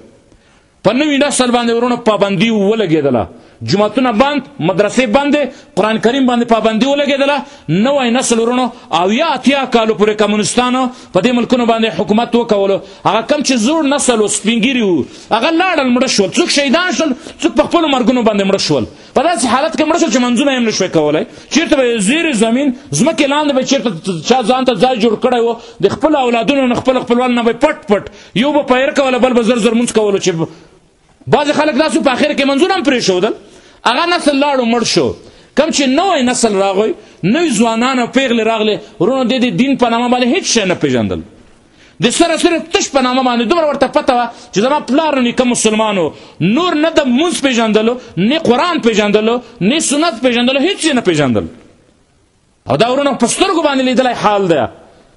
په نوی نسل باندې ورونو پابندي ولګېدله جمعتونه بند مدرسې بندې قرآن کریم باندې پابندي ولګېدله نوی نسل ورونو او یا اتیا کالو پورې کمونستانو په دې ملکونو باندې حکومت وکولو هغه کم چې زوړ نسل و سپینګیري وو هغه لاړل مړه شول څوک شهیدان شول څوک په خپلو مرګونو باندې مړه شول په داسې حالت کې مړه شول چې منځونه یې هم نشوی کولی چېرته به زیر زمین ځمکې لاندې به چېرته چا ځان ته ځای جوړ کړی و د خپلو اولادونو نه خپل خپلوان نه به پټ پټ یو به پیر کوله بل به زر زر مونږ کولو چې بعض خلک داسو په اخر کې منځونه پرې شودل هغه نسل لاړو مړ شو کم چې نوې نسل راغی نوې ځوانان او پیغلې راغلې ورونو د دې دین په نامه باندې هیڅ شی نه پیژندل د سره سره تش په نامه باندې دومره ورته پته وه چې زما پلار نه کوم مسلمانو نور نه د مونځ پیژندلو نه قرآن پیژندلو نه سنت پیژندلو هیڅ نه پیژندل او دا ورونه په سترګو باندې لیدلی حال دی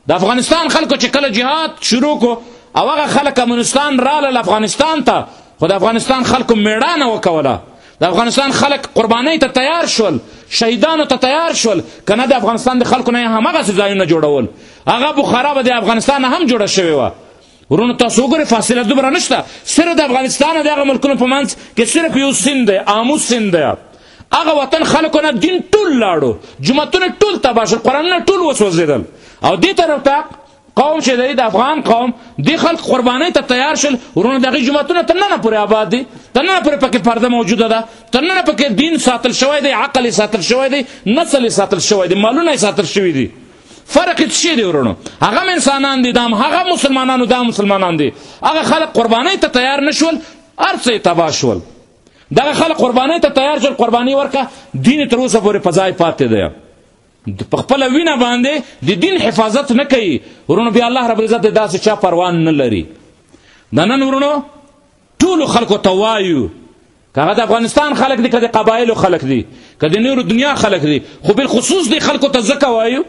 د افغانستان خلکو چې کله جهاد شروع کو او هغه خلک کمونستان رااله افغانستان ته خو د افغانستان خلکو میړانه وکوله د افغانستان خلک قربانۍ ته تیار شول شهیدانو ته تیار شول که نه د افغانستان د خلکو نه یې همغسې ځایونه جوړول هغه بخارا به د افغانستان هم جوړه شوې وه ورونو تاسو وګورئ فاصله دومره نشته صرف د افغانستان د هغه ملکونو په منځ کې صرف یو سیند دی آمو سیند دی هغه وطن خلکو نه دین ټول لاړو جمعتونه ټول تباه شول قرآنونه ټول وسوځېدل او دې طرف ته قوم چې دی د افغان قوم د خلک قربانۍ ته تیار شل ورونه دغه جماعتونه تر نن پورې آباد دي تر نن پورې پکې پرده موجوده ده تر نن پکې دین ساتل شوی دی عقل ساتل شوی دی نسل ساتل شوی دی مالونه ساتل شوی دی فرق څه شی دی ورونو هغه هم انسانان دي دا هم هغه مسلمانانو دا هم مسلمانان دي هغه خلک قربانۍ ته تیار نه شول هر څه یې تباه شول دغه خلک قربانۍ ته تیار شول قرباني ورکه دین یې تر اوسه پورې په ځای پاتې دی په خپله وینه باندې د دین حفاظت نه کوي ورونو بیا الله رب العزت داسې چا پروان نه لري د نن ورونو ټولو خلکو ته وایو که هغه د افغانستان خلک دي که د قبایلو خلک دي که د نورو دنیا خلک دي خو بالخصوص دې خلکو ته ځکه وایو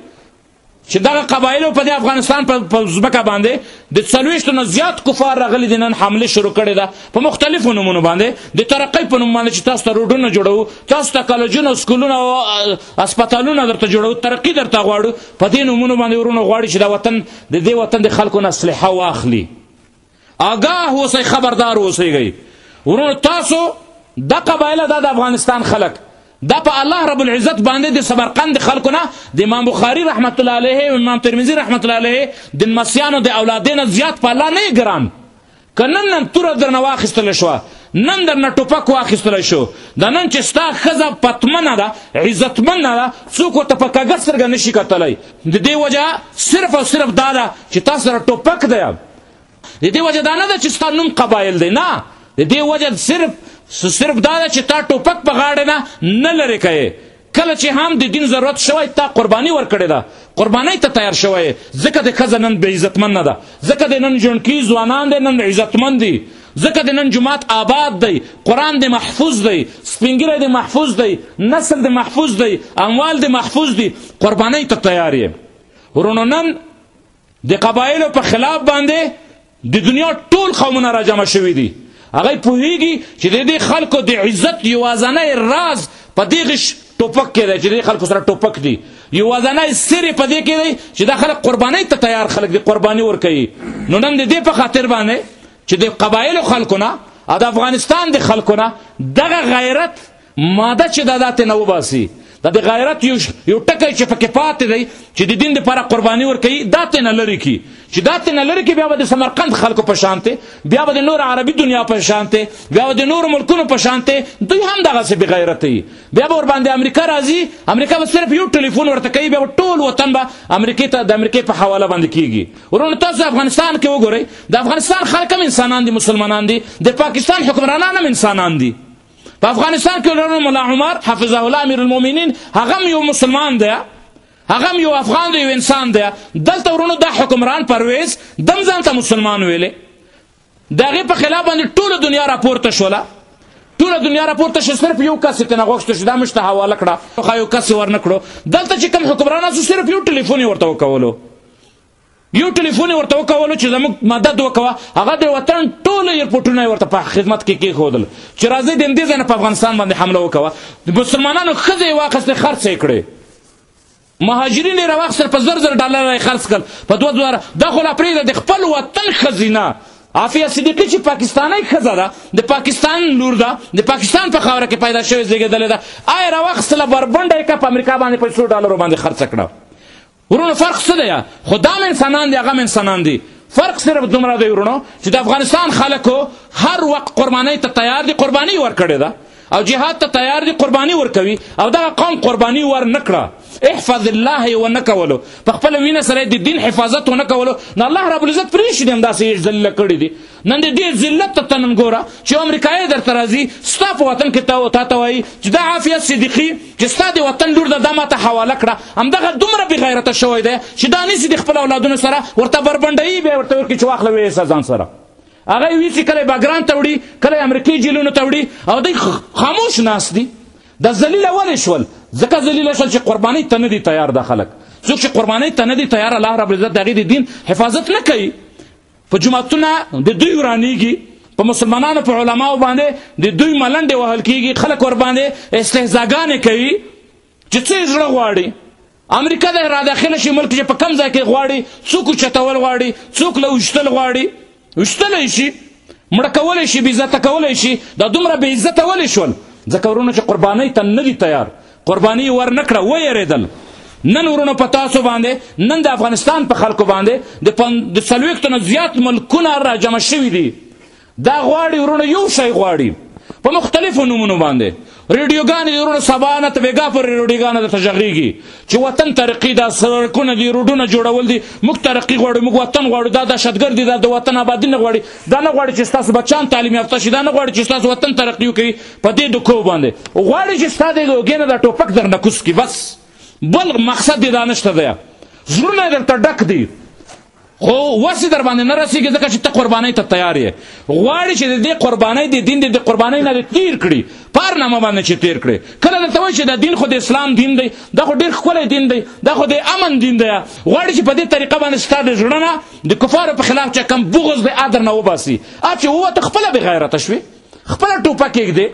چې دغه قبایلو په د افغانستان په ځمکه باندې د څلوېښتو نه زیات کفار راغلي دي نن حمله شروع کړې ده په مختلفو نومونو باندې د ترقۍ په نوم باندې چې تاسو ته روډونه جوړوو تاسو ته کالجونه او سکولونه او اسپتالونه درته جوړوو ترقي درته غواړو په دې نومونو باندې ورونه غواړي چې دا وطن د دې وطن د خلکو نه اسلحه واخلي آګاه اوسئ خبردار اوسئ ورونو تاسو د قبایله د افغانستان خلک دا په الله رب العزت باندې د سمرقند خلکو نه د امام بخاری رحمت الله علیه او امام ترمذی رحمت الله علیه د مسیانو د اولادین زیات په الله نه ګران کنن نن تور درنه واخیستل شو نن درنه ټوپک واخیستل شو د نن چې ستا خزه پتمنه ده عزتمنه ده څوک ته په کګر سرګ نشي کتلای د دې وجه صرف او صرف دا ده چې تاسو سره ټوپک دی د دې وجه دا نه ده چې ستا نوم قبایل دی نه د دې وجه صرف صرف دا ده چې تا ټوپک په غاړه نه نه لرې کوي کله چې هم د دین ضرورت شوی تا قرباني ورکړې ده قربانۍ ته تیار شوی ځکه د ښځه نن بې عزتمن نه ده ځکه د نن ژوندکي ځوانان دی نن عزتمن دي ځکه د نن جماعت آباد دی قرآن د محفوظ دی سپینګیری د محفوظ دی نسل د محفوظ دی اموال د محفوظ دی قربانۍ ته تیار یې ورونو نن د قبایلو په خلاف باندې د دنیا ټول قومونه را جمع شوي دي هغه پوهیږي چې د دې خلکو د عزت یوازنی راز په دغه ټوپک کې دی چې د خلکو سره ټوپک دی یوازنی سر په دې کې دی چې دا خلک قربانۍ ته تیار خلک دي قرباني ورکوي نو نن د دې په خاطر باندې چې د قبایلو خلکو نه او د افغانستان د خلکو نه دغه غیرت ماده چې دا داتې نه وباسي دا د غیرت یو یو ټکی چې پکې پاتې دی چې د دین لپاره قرباني ورکوي داتې نه لري کی چې داتې نه لري کی بیا به د سمرقند خلکو په شانته بیا به د نور عربي دنیا په شانته بیا به د نور ملکونو په شانته دوی هم دغه څه بغیرت دي بیا به ور باندې امریکا راځي امریکا به صرف یو ټلیفون ورته کوي بیا ټول وطن به امریکا ته د امریکا په حواله باندې کیږي ورونه تاسو افغانستان کې وګورئ د افغانستان خلک هم انسانان دي مسلمانان دي د پاکستان حکمرانان هم انسانان دي په افغانستان کې ورونو مولا عمر حفظه الله امیر المؤمنین هغه یو مسلمان دی هغه یو افغان دی یو انسان دی دلته ورونو د حکمران پرویز دم ځان ته مسلمان ویلې دغه په خلاف باندې ټوله دنیا راپورته شوله ټول دنیا راپورته شو صرف یو کس ته نغوښته شو دا مشته حواله کړه خو یو کس ورنکړو دلته چې کوم حکمران اسو صرف یو ټلیفون ورته وکولو یو ټلیفون ورته وکولو چې زموږ مدد وکوه هغه د وطن ټول ایرپورټونه ورته په خدمت کې کېښودل چې راځي د همدې ځای نه په افغانستان باندې حمله وکوه د مسلمانانو ښځې یې واخیستې خرڅ یې کړې مهاجرین یې راواخیستل په زر زر ډالر یې خرڅ کړل په دوه دوه دا خو لا پرېږده د خپل وطن ښځینه عافیه صدیقي چې پاکستانۍ ښځه ده د پاکستان لور ده د پاکستان په خاوره کې پیدا شوې زېږېدلې ده آیا راواخیستله بربنډه یې کړه په امریکا باندې په څو ډالرو باندې خرڅه کړه ورونو فرق څه دی خو دا هم انسانان دي هغه هم انسانان دي فرق صرف دومره دی ورونو چې د افغانستان خلکو هر وخت قربانۍ ته تیار دي قرباني ورکړې ده او جهاد ته تیار دي قرباني ورکوي او دغه قوم قرباني ور نه کړه احفظ الله یې ونه کولو په خپله وینه سره د دین حفاظت ونه کولو نو الله رب العزت پرېښي دي همداسې یې ذلیله کړي دي نن دې ډیر ذلت ته تنم ګوره چې امریکایي درته راځي ستا په وطن کې تا تا ته وایي چې دا عافیه صدیقي چې ستا د وطن لور ده دا ماته حواله کړه همدغه دومره بې غیرته شوی دی چې دا نیسي د خپل اولادونو سره ورته بربنډوي بیا ورته ورکړي چې واخله ویې سه ځان سره هغه یې ویسي کله بګران ته وړي کله امریکې جیلونو ته وړي او دوی خاموش ناست دي دا ذلیله ولې شول ځکه ذلیله شول چې قربانۍ ته نه دي تیار دا خلک څوک چې قربانۍ ته نه دي تیار الله رب العزت د هغې د دین حفاظت نه کوي په جماعتونه د دوی ورانیږي په مسلمانانو په علماو باندې د دوی ملنډې وهل کیږي خلک ور باندې استهزاګانې کوي چې څه یې زړه غواړي امریکا د را داخله شي ملک چې په کم ځای کې غواړي څوک چتول غواړي څوک له وشتل غواړي وشتل شي مړه کولی شي بې عزته کولی شي دا دومره بې عزته ولې شول ځکه ورونه چې قربانۍ ته نه دي تیار قرباني ورنکړه ويریدل نن ورونو په تاسو باندې نن د افغانستان په خلکو باندې د د څلوېښتو نه زیات ملکونه راجمع شوي دي دا غواړي ورونو یو شی غواړي په مختلفو نومونو باندې ریډیوګانې دي ورونو سبا نه ته بېګا پورې ریډیوګانې درته غږېږي چې وطن ترقي دا سړکونه دي روډونه جوړول دي موږ ترقي غواړو موږ وطن غواړو دا دهشتګر دي دا د وطن آبادي نه غواړي دا نه غواړي چې ستاسو بچیان تعلیم یافته شي دا نه غواړي چې ستاسو وطن ترقي وکړي په دې دکو باندې غواړي چې ستا د لوګې نه دا ټوپک درنه کوز کړي بس بل مقصد دې دا نشته دی زړونه درته ډک دي خو وسې در باندې نه رسېږي ځکه چې ته قربانۍ ته تیار یې غواړي چې د دې قربانۍ د دین د قربانۍ نه دې تیر کړي پار نامه باندې چې تیر کړي کله درته وایي چې دا دین خو د اسلام دین دی دا خو ډېر ښکلی دین دی دا خو د امن دین دی غواړي چې په دې طریقه باندې ستا د زړه نه د کفارو په خلاف چې کوم بغض دی ا درنه وباسي ا چې ووته خپله بېغیرته شوې خپل ټوپک کېږدې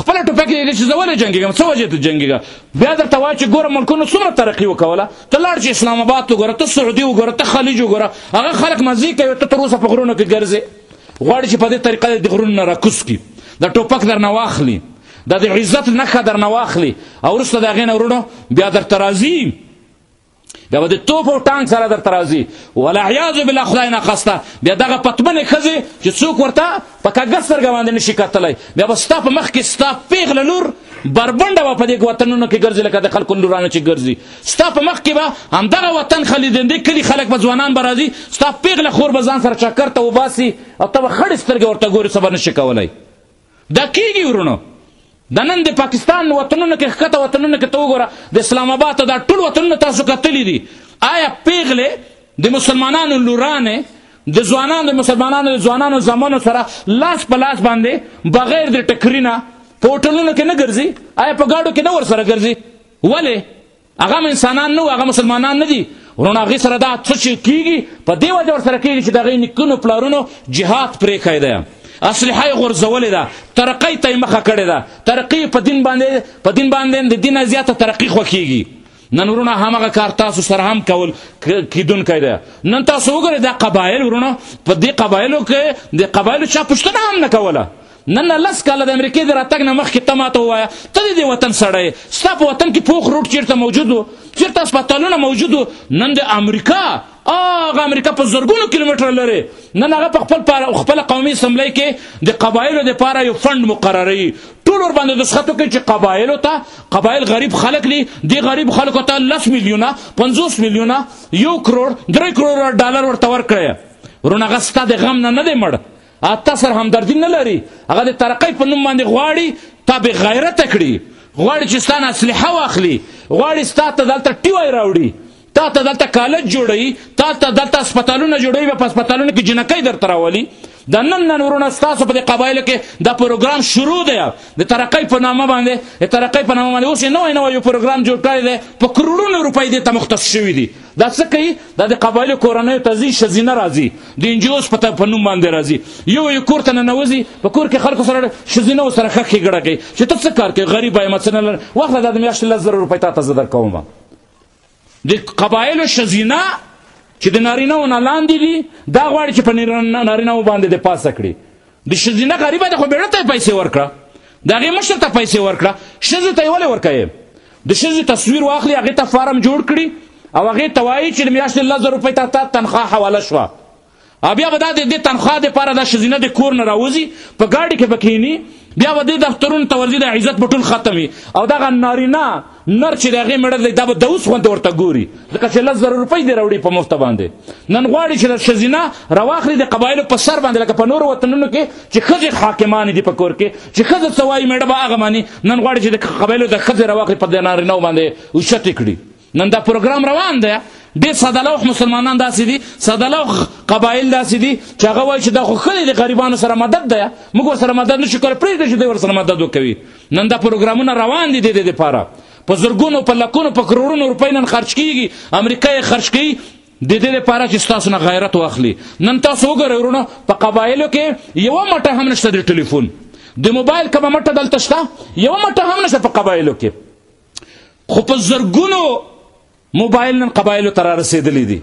خپل ټوپک کېږدې چې زول جنگيږم څه وجه ته جنگيږه بیا درته وای چې ګوره ملکونو څومره ترقی وکوله ته لاړ چې اسلام آباد وګوره ته سعودي وګوره ته خلیج وګوره هغه خلک مزي کوي ته تر اوسه په غرونو کې ګرځې غواړي چې په دې طریقه د غرونو نه راکوس کی د ټوپک درنه واخلي د عزت نخښه درنه واخلي او وروسته د هغې نه وروڼو بیا درته راځي بیا به د توپ او ټانک سره درته راځي والعیاذ بالله خدای نه خسته بیا دغه پتمنې ښځې چې څوک ورته په کږه سترګه باندې نشي کتلی بیا به ستا په مخ کې ستا پیغله لور بربنډه به په دې وطنونو کې ګرځي لکه د خلکو لورانو چې ګرځي ستا په مخ کې به همدغه وطن خلي د دې کلي خلک به ځوانان به راځي ستا پیغله خور به ځان سره چکر ته وباسي او ته به خړې سترګې ورته ګورې څه به نشي کولی دا کیږي ورونو د نن د پاکستان وطنونو کې ښکته وطنونو کې ته وګوره د اسلام آباد ته دا ټول وطنونه تاسو کتلي دي آیا پیغلې د مسلمانانو لورانې د ځوانانو د مسلمانانو د ځوانانو زمانو سره لاس په لاس باندې بغیر د ټکرینه په هوټلونو کې نه ګرځي آیا په ګاډو کې نه ورسره ګرځي ولې هغه انسانان نه هغه مسلمانان نه دي ورونه هغه سره دا څه چې کیږي په دې وجه ور سره کیږي چې دغه نکونو پلارونو جهاد پرې کړی دی اصلحه یې غورځولې ده ترقۍ ته یې مخه کړې ده ترقي په دین باندې په دین باندې د دین زیاته ترقي خوښیږي نن ورونه همغه کار تاسو سره هم کول کیدونکی دی نن تاسو وګورئ دا قبایل ورونه په دې قبایلو کې د قبایلو چا پوښتنه هم نه کوله نه نه لس کاله د امریکې د راتګ نه مخکې ته ماته ووایه ته د دې وطن سړی یې ستا په وطن کې پوخ روډ چېرته موجود و چېرته هسپتالونه موجود و نن د امریکا هغه امریکا په زرګونو کیلومتره لرې نن هغه په خپل خپله قومي اسمبلۍ کې د قبایلو دپاره یو فنډ مقرروي ټول ورباندې دسخط وکړي چې قبایلو ته قبایل غریب خلک دي دې غریب خلکو ته لس میلیونه پنځوس میلیونه یو کروړ درې کروړه ډالر ورته ورکړی ورونه هغه ستا د غم نه نه دی مړ اته سر همدردی نه لري هغه د ترقۍ په نوم باندې غواړي تا به غیرت کړي غواړي چې ستانه اسلحه واخلي غواړي ستا ته دلته ټیوی راوړي تا ته دلته کالج جوړوي تا ته دلته هسپتالونه جوړوي بیا په هسپتالونو کې جنکۍ درته راولي د نن نن ورونه ستاسو په دې قبایلو کې دا پروګرام شروع دی د ترقۍ په نامه باندې د ترقۍ په نامه باندې اوس یې نوی نوی یو پروګرام جوړ کړی دی په کروړونو روپۍ دې ته مختص شوي دي دا څه کوي دا د قبایلو کورنیو ته ځي ښځینه راځي د انجیوز په په نوم باندې راځي یو یو کور ته ننوځي په کور کې خلکو سره ښځینه سره ښه ښېګړه کوي چې ته څه کار کوې غریب یم څه نه لرم واخله دا د میاشتې لس زره روپۍ تا ته زه درکوم د قبایلو ښځینه چې د نارینهو نه لاندې دي دا غواړي چې په نارینهو باندې د پاسه کړي د شزینه غریبه د خو بیړه ته پیسې ورکړه دغه مشر ته پیسې ورکړه شزه ته ولې ورکړې د شزه تصویر واخلي هغه ته فارم جوړ کړي او هغه ته وایي چې د میاشتې لزر روپۍ ته تا تنخواه حواله شوه او بیا به دا د دې تنخواه دپاره دا ښځینه د کور نه راوځي په ګاډي کې به کښېني بیا به دې دفترونو ته ورځي دا عزت به ټول ختم وي او دغه نارینه نر چې د هغې مړه دی دا به د اوس غوندې ورته ګوري ځکه چې لس زره روپۍ دې راوړي په مفته باندې نن غواړي چې د ښځینه راواخلي د قبایلو په سر باندې لکه په نورو وطنونو کې چې ښځې حاکمانې دي په کور کې چې ښځه څه وایي مېړه به هغه مني نن غواړي چې د قبایلو د ښځې راواخلي په د نارینهو باندې اوچتې کړي نن دا پروګرام روان دی ډېر ساده لوح مسلمانان داسې دي ساده لوح قبایل داسې دي چې هغه وایي چې دا خو ښه دی د غریبانو سره مدد دی موږ ورسره مدد نه شو کولی پرېږدی چې دوی ورسره مدد وکوي نن دا پروګرامونه روان دي د دې لپاره په زرګونو په لکونو په کروڑونو روپۍ نن خرج کیږي امریکا یې خرج کوي د دې لپاره چې تاسو نه غیرت واخلي نن تاسو وګورئ ورونه په قبایلو کې یو مټه هم نشته د ټلیفون د موبایل کومه مټه دلته شته یو مټه هم نشته په قبایلو کې خو په زرګونو موبایل نن قبایلو ته را رسېدلی دی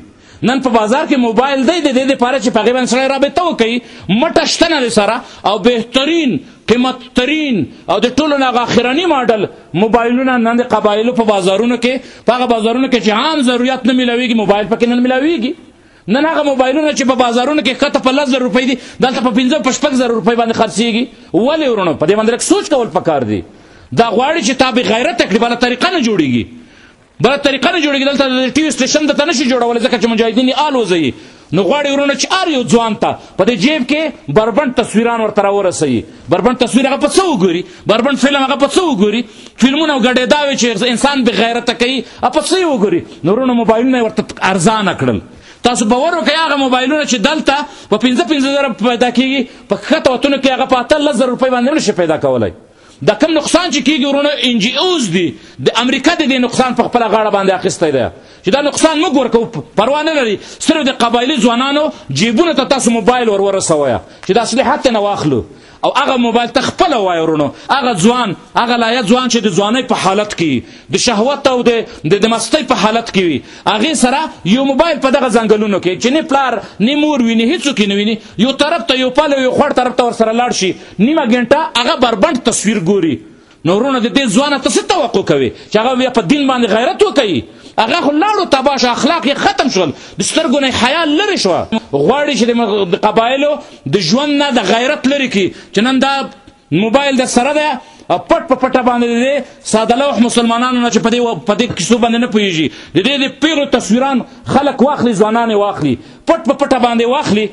نن په بازار کې موبایل دی د دې لپاره چې په هغې باندې سړی رابطه وکړي مټه شته نه سره او بهترین قیمت ترین او د ټولو نه هغه اخرني ماډل موبایلونه نن د قبایلو په بازارونو کې په هغه بازارونو کې چې عام ضروریات نه میلاویږي موبایل پکې نن میلاویږي نن هغه موبایلونه چې په بازارونو کې کته په 10000 روپۍ دي دلته په 15 په 10000 روپۍ باندې خرڅيږي ولې ورونو په دې باندې لږ سوچ کول پکار دي دا غواړي چې تا به غیرت کړي بل طریقه نه جوړيږي بل طریقه نه جوړیږي دلته د ټي وي سټیشن د تنشي جوړول ځکه چې مجاهدین آلوزي نو غواړي ورونه چې ار یو ځوان ته په دې جیب کې بربند تصویران ورته راورسوي بربند تصویر هغه په څه وګوري بربند فلم هغه په څه وګوري فلمونه او ګډې داوي چې انسان به غیرت کوي په څه وګوري نو ورونه موبایلونه ورته ارزانه کړل تاسو باور وکړئ هغه موبایلونه چې دلته په 15 15000 پیدا کیږي په خطه وتونو کې هغه په 10000 روپۍ باندې نشي پیدا کولای دا کم نقصان چې کیږي ورونه ان جی اوز دي د امریکا د دې نقصان په خپل غاړه باندې اخیستی دی چې دا نقصان موږ ورکو پروا نه لري صرف د قبایلی ځوانانو جیبونه ته تاسو موبایل ور ورسوي چې دا اصلي حتی نه واخلو او هغه موبایل ته خپل وای ورونو هغه ځوان هغه لایه ځوان چې د ځوانۍ په حالت کې د شهوت او د د مستۍ په حالت کې وي هغه سره یو موبایل په دغه ځنګلونو کې چې نه پلار نه مور ویني هیڅوک نه ویني یو طرف ته یو پل یو خړ طرف ته ور سره لاړ شي نیمه ګنټه هغه بربند تصویر ګوري نو ورونه د دې ځوانه ته څه توقع کوي چې هغه بیا په دین باندې غیرت وکړي هغه خو لاړو تباه شو اخلاق یې ختم شول د سترګو نه حیا لرې شوه غواړي چې د قبایلو د ژوند نه د غیرت لرې کړي چې نن دا موبایل د سره ده او پټ په پټه باندې دی ساده لوح مسلمانانو نه چې په دې په دې کیسو باندې نه پوهېږي د دې د پیغلو تصویران خلک واخلي ځوانان واخلي پټ په پټه باندې واخلي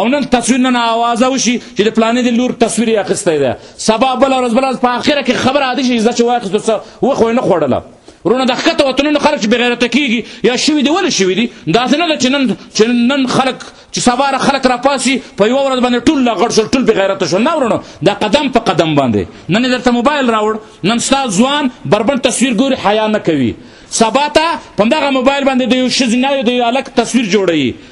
او نن تصویر نن آواز وشي چې د پلانې د لور تصویر یې اخیستی دی سبا بله ورځ بله ورځ په آخره کې خبره عادي شي زه چې واخیستو څه وخه یې نه خوړله ورونه د ښکته وطنونو خلک چې بېغیرته کېږي یا شوي دي ولې شوي دي داسې نه ده چې نن چې نن خلک چې سبا را خلک را پاسي په یو ورځ باندې ټول لغړ شول ټول بغیرت شول نه ورونو دا قدم په قدم باندې نن درته موبایل راوړ نن ستا ځوان بربند تصویر ګوري حیا نه کوي سبا ته په دغه موبایل باندې د یو ښځینه یو د یو هلک تصویر جوړوي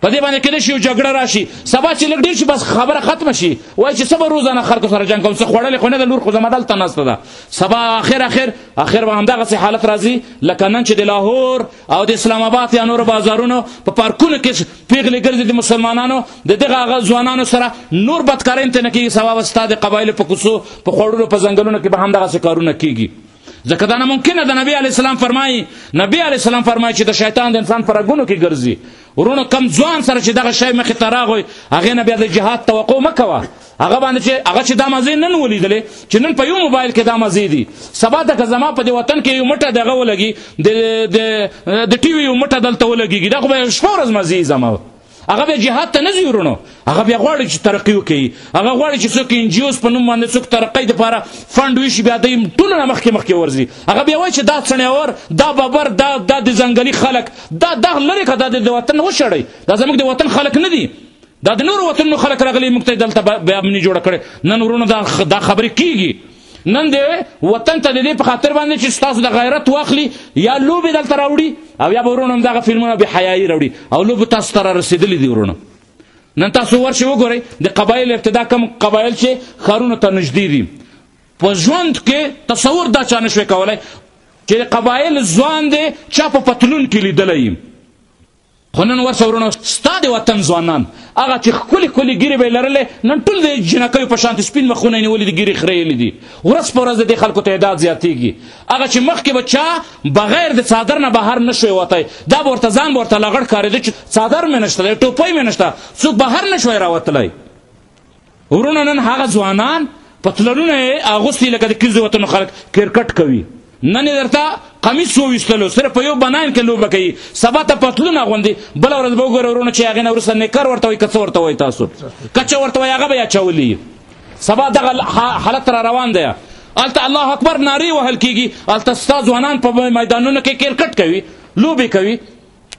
په دې باندې کېدای شي یو جګړه راشي سبا چې لږ ډېر شي بس خبره ختمه شي وایي چې سبا روزانه خلکو سره جنګ کوم څه خوړلې خو نه ده لور خو زما دلته ناسته ده سبا اخر اخر اخر به همدغسې حالت راځي لکه نن چې د لاهور او د اسلام آباد یا نورو بازارونو په پارکونو کې پیغلې ګرځي د مسلمانانو د دغه هغه ځوانانو سره نور بدکارۍ هم ترنه کېږي سبا به ستا د قبایلو په کوڅو په خوړونو په ځنګلونو کې به همدغسې کارونه کېږي ځکه دا ناممکنه ده نبی علیه السلام فرمایي نبی علیه السلام فرمایي چې د شیطان د انسان په رګونو کې ګرځي ورونو کم ځوان سره چې دغه شی مخې ته راغی هغې نه بیا د جهاد توقع مه کوه هغه باندې چې هغه چې دا مزې نن ولیدلې چې نن په یو موبایل کې دا مزې دي سبا ته که زما په دې وطن کې یو مټه دغه ولګي د ټي وي یو مټه دلته ولګېږي دا خو به شپه ورځ مزې زما هغه به جهاد ته نه ځي ورونو هغه بیا غواړي چې ترقی وکړي هغه غواړي چې څوک انجیوز په نوم باندې څوک ترقی د پاره فند وشي بیا د ټول نه مخکې مخکې ورزي هغه بیا وایي چې دا څنیور دا ببر دا دا د ځنګلي خلک دا دا لری کده د وطن وشړی دا زموږ د وطن خلک نه دي دا د نور وطنونو خلک راغلي موږ ته دلته بیا منی جوړ کړي نن ورونو دا دا خبرې کیږي نن دی وطن ته د دې په خاطر باندې چې تاسو د غیرت واخلي یا لوبې دلته راوړي او یا به ورونو همدغه فلمونه بې حیایي راوړي او لوبو تاسو ته را رسېدلي دي ورونو نن تاسو ورشي وګورئ د قبایل ابتدا کم قبایل چې خارونو ته نږدې دي په ژوند کې تصور دا چا نشوي کولای چې قبایل ځوان دی چا په پتلون کې لیدلی خو نن ورسه ورونو ستا د وطن ځوانان هغه چې ښکلې ښکلې ګیرې به یې لرلې نن ټول د جنکیو په شانتې سپین مخونه یې نیولي دي ګیرې خریلې دي ورځ په ورځ د دې خلکو تعداد زیاتېږي هغه چې مخکې به چا بغیر د څادر نه بهر نه شوی وتی دا به ورته ځان به ورته لغړ ښکارېده چې څادر مې نشته دی ټوپۍ مې نشته څوک بهر نه شوی راوتلی ورونه نن هغه ځوانان پتلونونه یې اغوستي لکه د کلیزو وطنو خلک کرکټ کوي نن یې درته قمیص وویستلو صرف په یو بناین کې لوبه کوي سبا ته پتلون اغوندي بله ورځ به وګوره ورونه چې هغې نه وروسته نکر ورته وایي که څه ورته وایي تاسو که چه ورته وایي هغه به یې اچولي سبا دغه حالت را روان دی الته الله اکبر ناری وهل کیږي الته ستا ځوانان په میدانونو کې کرکټ کوي لوبې کوي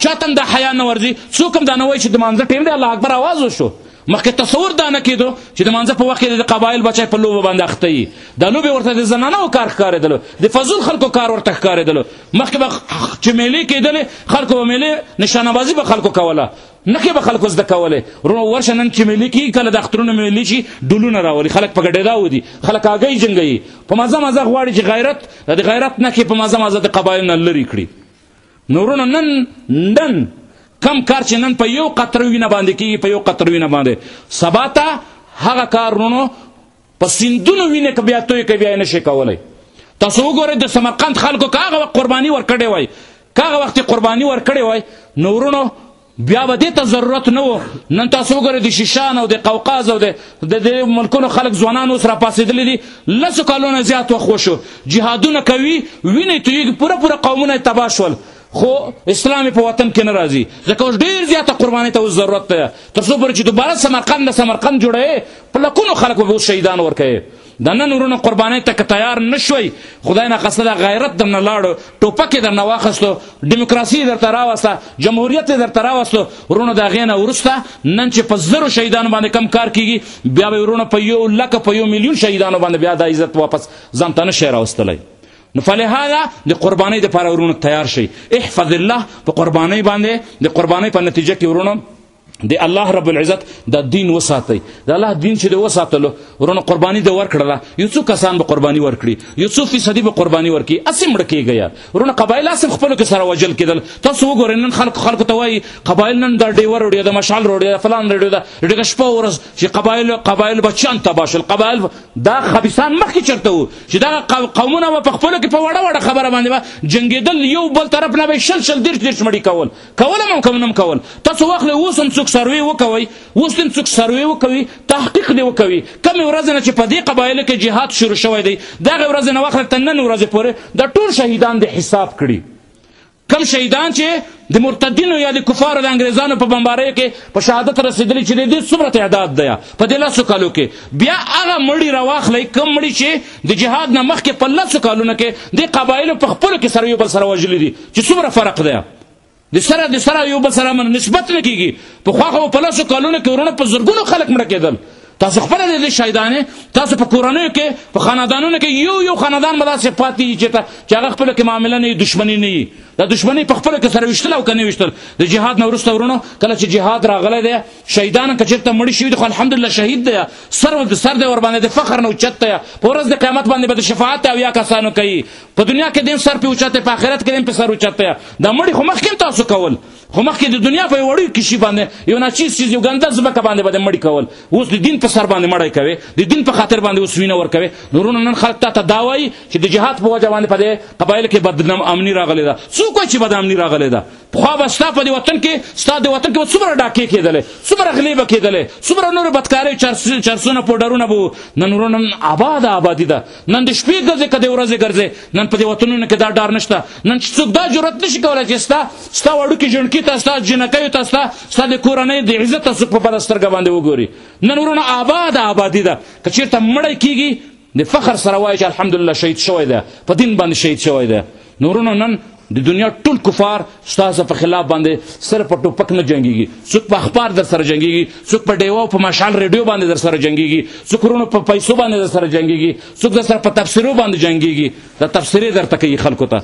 چاته هم دا حیا نه ورځي څوک هم دا نه وایي چې د مانځه ټیم دی الله اکبر اواز وشو مخکې تصور دا نه کېدو چې د مانځه په وخت کې د قبایل بچی په لوبو باندې اخته وي دا لوبې ورته د زنانو کار ښکارېدلو د فضول خلکو کار ورته ښکارېدلو مخکې به چې میلې کېدلې خلکو به میلې نشانهبازي به خلکو کوله نخې به خلکو زده کولې ورو ورشه نن چې ملي کی کله د اخترونو ملي شي ډولونه راولي خلک په ګډه راودي خلک هغه جنګي په مزه مزه غواړي چې غیرت د غیرت نخې په مزه مزه د قبایل نه لري کړي نورونه نن نن کم کار چې نن په یو قطر وینه باندې کیږي په یو قطر وینه باندې سبا ته هغه کارونو په سندونو وینه که بیا توی کوي بیا نه شي کولای تاسو وګورئ د سمرقند خلکو که هغه وخت قرباني ورکړې وای که هغه وخت قرباني ورکړې وای نو ورونو بیا به دې ته ضرورت نه و نن تاسو وګورئ د شیشان او د قوقاز او د دې ملکونو خلک ځوانان اوس راپاڅېدلي دي لسو کالو نه زیات وخت وشو جهادونه کوي وینې تویږي پوره پوره قومونه تباه شول خو اسلام په وطن کې نه راځي ځکه اوس ډیر زیاته قرباني ته اوس ضرورت دی تر څو پورې چې دوباره سمرقند نه سمرقند جوړوي په لکونو خلک به اوس شهیدان ورکوي د نن ورونو قربانۍ ته که تیار نه شوئ خدای نه خواسته دا غیرت درنه لاړو ټوپک یې درنه واخیستو ډیموکراسي یې درته راوسته جمهوریت یې درته راوستو ورونو د هغې نه وروسته نن چې په زرو شهیدانو باندې کم کار کیږي بیا به ورونو په یو لکه په یو میلیون شهیدانو باندې بیا دا عزت واپس ځان ته نه شی راوستلی نو فلهذا د قربانۍ دپاره ورونو تیار شئ احفظ الله په قربانۍ باندې د قربانۍ په نتیجه کې ورونو د الله رب العزت د دین وساتي د الله دین چې د وساتلو ورونو قرباني د ورکړله یو څو کسان به قرباني ورکړي یو څو فیصدي به قرباني ورکړي اسې مړه کېږي یار ورونه قبایل اسې خپلو کې سره وژل کېدل تاسو وګورئ نن خلکو خلکو ته وایي قبایل نن دا ډیوه روډیو ده مشال روډیو ده فلان روډیو ده ډېره شپه ورځ چې قبایل قبایل بچیان تباه شول قبایل دا خبیثان مخکې چېرته وو چې دغه قومونه به په خپلو کې په وړه وړه خبره باندې به جنګېدل یو بل طرف نه به یې شل شل دېرش دېرش مړي کول کولم او کوم نم کول تاسو وخت له اوسم څوک سروي وکوي اوسم څوک سروي وکوي تحقیق دی وکوي کم ورځ نه چې په دې قبایل کې جهاد شروع شوی دی دا ورځ نه وخت تن نن ورځ پورې د ټول شهیدان د حساب کړي کم شهیدان چې د مرتدینو یا د کفارو د انګریزانو په بمبارۍ کې په شهادت رسیدلی چې د دې څومره تعداد دی په دې لاسو کالو کې بیا هغه مړي راواخلئ کم مړي چې د جهاد نه مخکې په لاسو کالونو کې د قبایلو په خپلو کې سره یو بل سره وژلي دي چې څومره فرق دی د سره د سره یو بل سره من نسبت نه کیږي په خواخه په لاسو کالونو کې ورونه په زرګونو خلک مړه کېدل تاسو خپل د شهیدانې تاسو په کورنۍ کې په خاندانونو کې یو یو خاندان مدا سي پاتې چې تا چې هغه خپل کې معاملې نه دښمنی نه وي د دښمنی په خپل کې سره وشتل او کني وشتل د جهاد نو ورسته ورونو کله چې جهاد راغله ده شهیدان کچرته مړ شي خو الحمدلله شهید ده سر ول سر ده ور باندې فخر نو چته په ورځ د قیامت باندې به شفاعت او یا کسانو کوي په دنیا کې دیم سر په اوچته په آخرت کې دیم په سر اوچته دا مړی خو مخکې تاسو کول خو مخکې د دنیا په وړو کې شی باندې یو ناچیز چیز یو ګنده زبکه باندې باندې مړی کول اوس د دین په سر باندې مړی کوي د دین په خاطر باندې اوس وینه ور کوي نورونه نن خلک ته دا وایي چې د جهاد په وجه باندې په دې قبایل کې بدنام امنی راغلی دا څوک چې بد امنی راغلی دا خو به ستا په دې وطن کې ستا د وطن کې څومره ډاکې کېدلې څومره غلې به کېدلې څومره نور بدکارې چرسونه پوډرونه بو نن ورونن آباد آبادی ده نن د شپې ګرځې که د ورځې ګرځې نن په دې وطنونو کې دا ډار نشته نن چې څوک دا جرأت نشي کولی چې ستا ستا وړوکي ژڼکي ته ستا جینکیو ته ستا ستا د کورنۍ د عزت ته څوک په بله سترګه باندې وګوري نن ورونه آباده آبادي ده که چېرته مړی کېږي د فخر سره وایي چې الحمدلله شهید شوی دی په دین باندې شهید شوی دی نو ورونو نن د دنیا ټول کفار ستاسو په خلاف باندې سره په ټوپک نه جنگيږي څوک په اخبار در سره جنگيږي څوک په ډیوه په مشال ریډیو باندې در سره جنگيږي څوک ورونو په پیسو باندې در سره جنگيږي څوک در سره په تفسیرو باندې جنگيږي دا تفسیرې درته کوي خلکو ته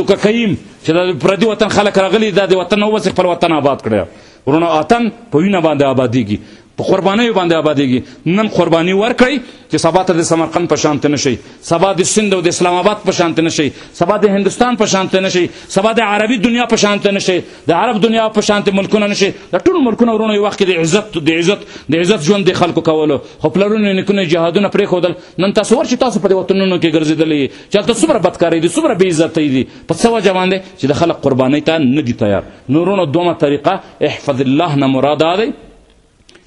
دوکه کيم چې د پردي وطن خلک راغلي دا د وطن نه وسې خپل وطن آباد کړی ورونو وطن په وینه باندې آبادیږي په قربانیو باندې آبادېږي نن قرباني ورکړئ چې سبا ته د سمرقند په شانت نه شي سبا د سند او د اسلام آباد په شانت نه شي سبا د هندستان په شانت نه شي سبا د عربي دنیا په شانت نه شي د عرب دنیا په شانت ملکونه نه شي د ټول ملکونه ورونه یو وخت د عزت د عزت د عزت ژوند د خلکو کولو خو پلرونو نیکونو جهادونه پرېښودل نن تاسو ورشي تاسو په دې وطنونو کې ګرځېدلې چې هلته څومره بدکارۍ دي څومره بې عزتۍ دي په څه وجه باندې چې د خلک قربانۍ ته نه دي تیار نورونو دومه طریقه احفظ الله نه مراد دی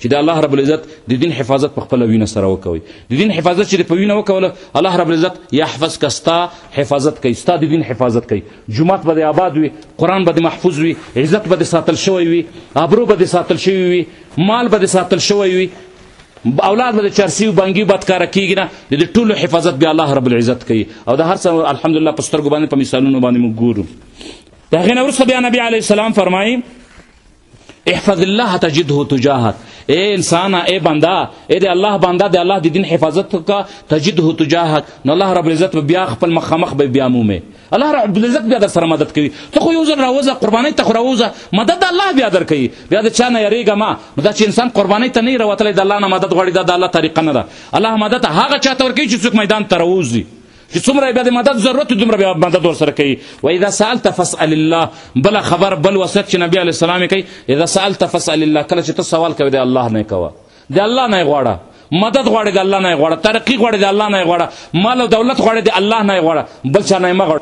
چې د الله رب العزت د دین حفاظت په خپل وینه سره وکوي د دین حفاظت چې په وینه وکوله الله رب العزت یحفظ کا ستا حفاظت کوي ستا د دین حفاظت کوي جمعات به آباد وي قران به محفوظ وي عزت به ساتل شوی وي ابرو به ساتل شوی وي مال به ساتل شوی وي اولاد به چرسی او بنګي بدکاره کیږي نه د دې ټولو حفاظت به الله رب العزت کوي او د هر څه الحمدلله په سترګو باندې په مثالونو باندې موږ ګورو د هغې نه وروسته بیا نبی علیه السلام فرمایي احفظ الله تجده تجاهک اے انسان اے بندا اے د الله بندا د الله د دین حفاظت کا تجده تجاهک نو الله رب العزت بیا خپل مخامخ به بیا مومه الله رب العزت بیا در سره مدد کوي ته خو یو ځل راوځه قرباني ته خو راوځه مدد الله بیا در کوي بیا د چا نه یریږه ما نو دا چې انسان قرباني ته نه راوتلی د الله نه مدد غواړي دا د الله طریقه نه ده الله مدد هغه چاته ورکوي چې څوک میدان ته راوځي چې څومره بیا د مدد ضرورت دومره بیا مدد ورسره کوي و اذا سالت فاسال الله بل خبر بل وصیت چې نبی علی السلام کوي اذا سالت فاسال الله کله چې ته سوال کوي د الله نه کوه د الله نه غواړه مدد غواړي د الله نه غواړه ترقی غواړي د الله نه غواړه مال او دولت غواړي د الله نه غواړه بل چا نه مغواړه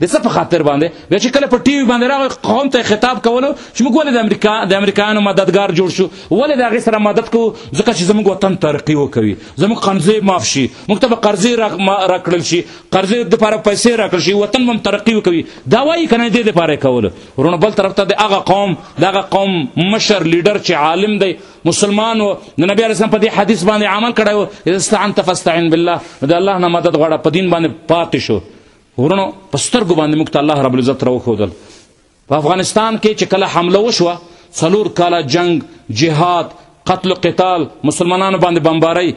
د څه په خاطر باندې بیا چې کله په ټي وي باندې راغی قوم ته خطاب کولو چې موږ ولې د امریکا د امریکایانو مددګار جوړ شو ولې د هغې سره مدد کوو ځکه چې زموږ وطن ترقي وکوي زموږ قرضې معاف شي موږ ته به قرضې راکړل شي قرضې دپاره پیسې راکړل شي وطن به هم ترقي وکوي دا وایي که نه دې دپاره یې کولو ورونه بل طرف ته د هغه قوم د هغه قوم مشر لیډر چې عالم دی مسلمان و د نبی علیه السلام په دې حدیث باندې عمل کړی و استعنت فاستعن بالله د الله نه مدد غواړه په دین باندې پاتې شو ورونو په سترګو باندې موږ ته الله رب العزت راوښودل په افغانستان کې چې کله حمله وشوه څلور کاله جنګ جهاد قتل و قتال مسلمانانو باندې بمبارۍ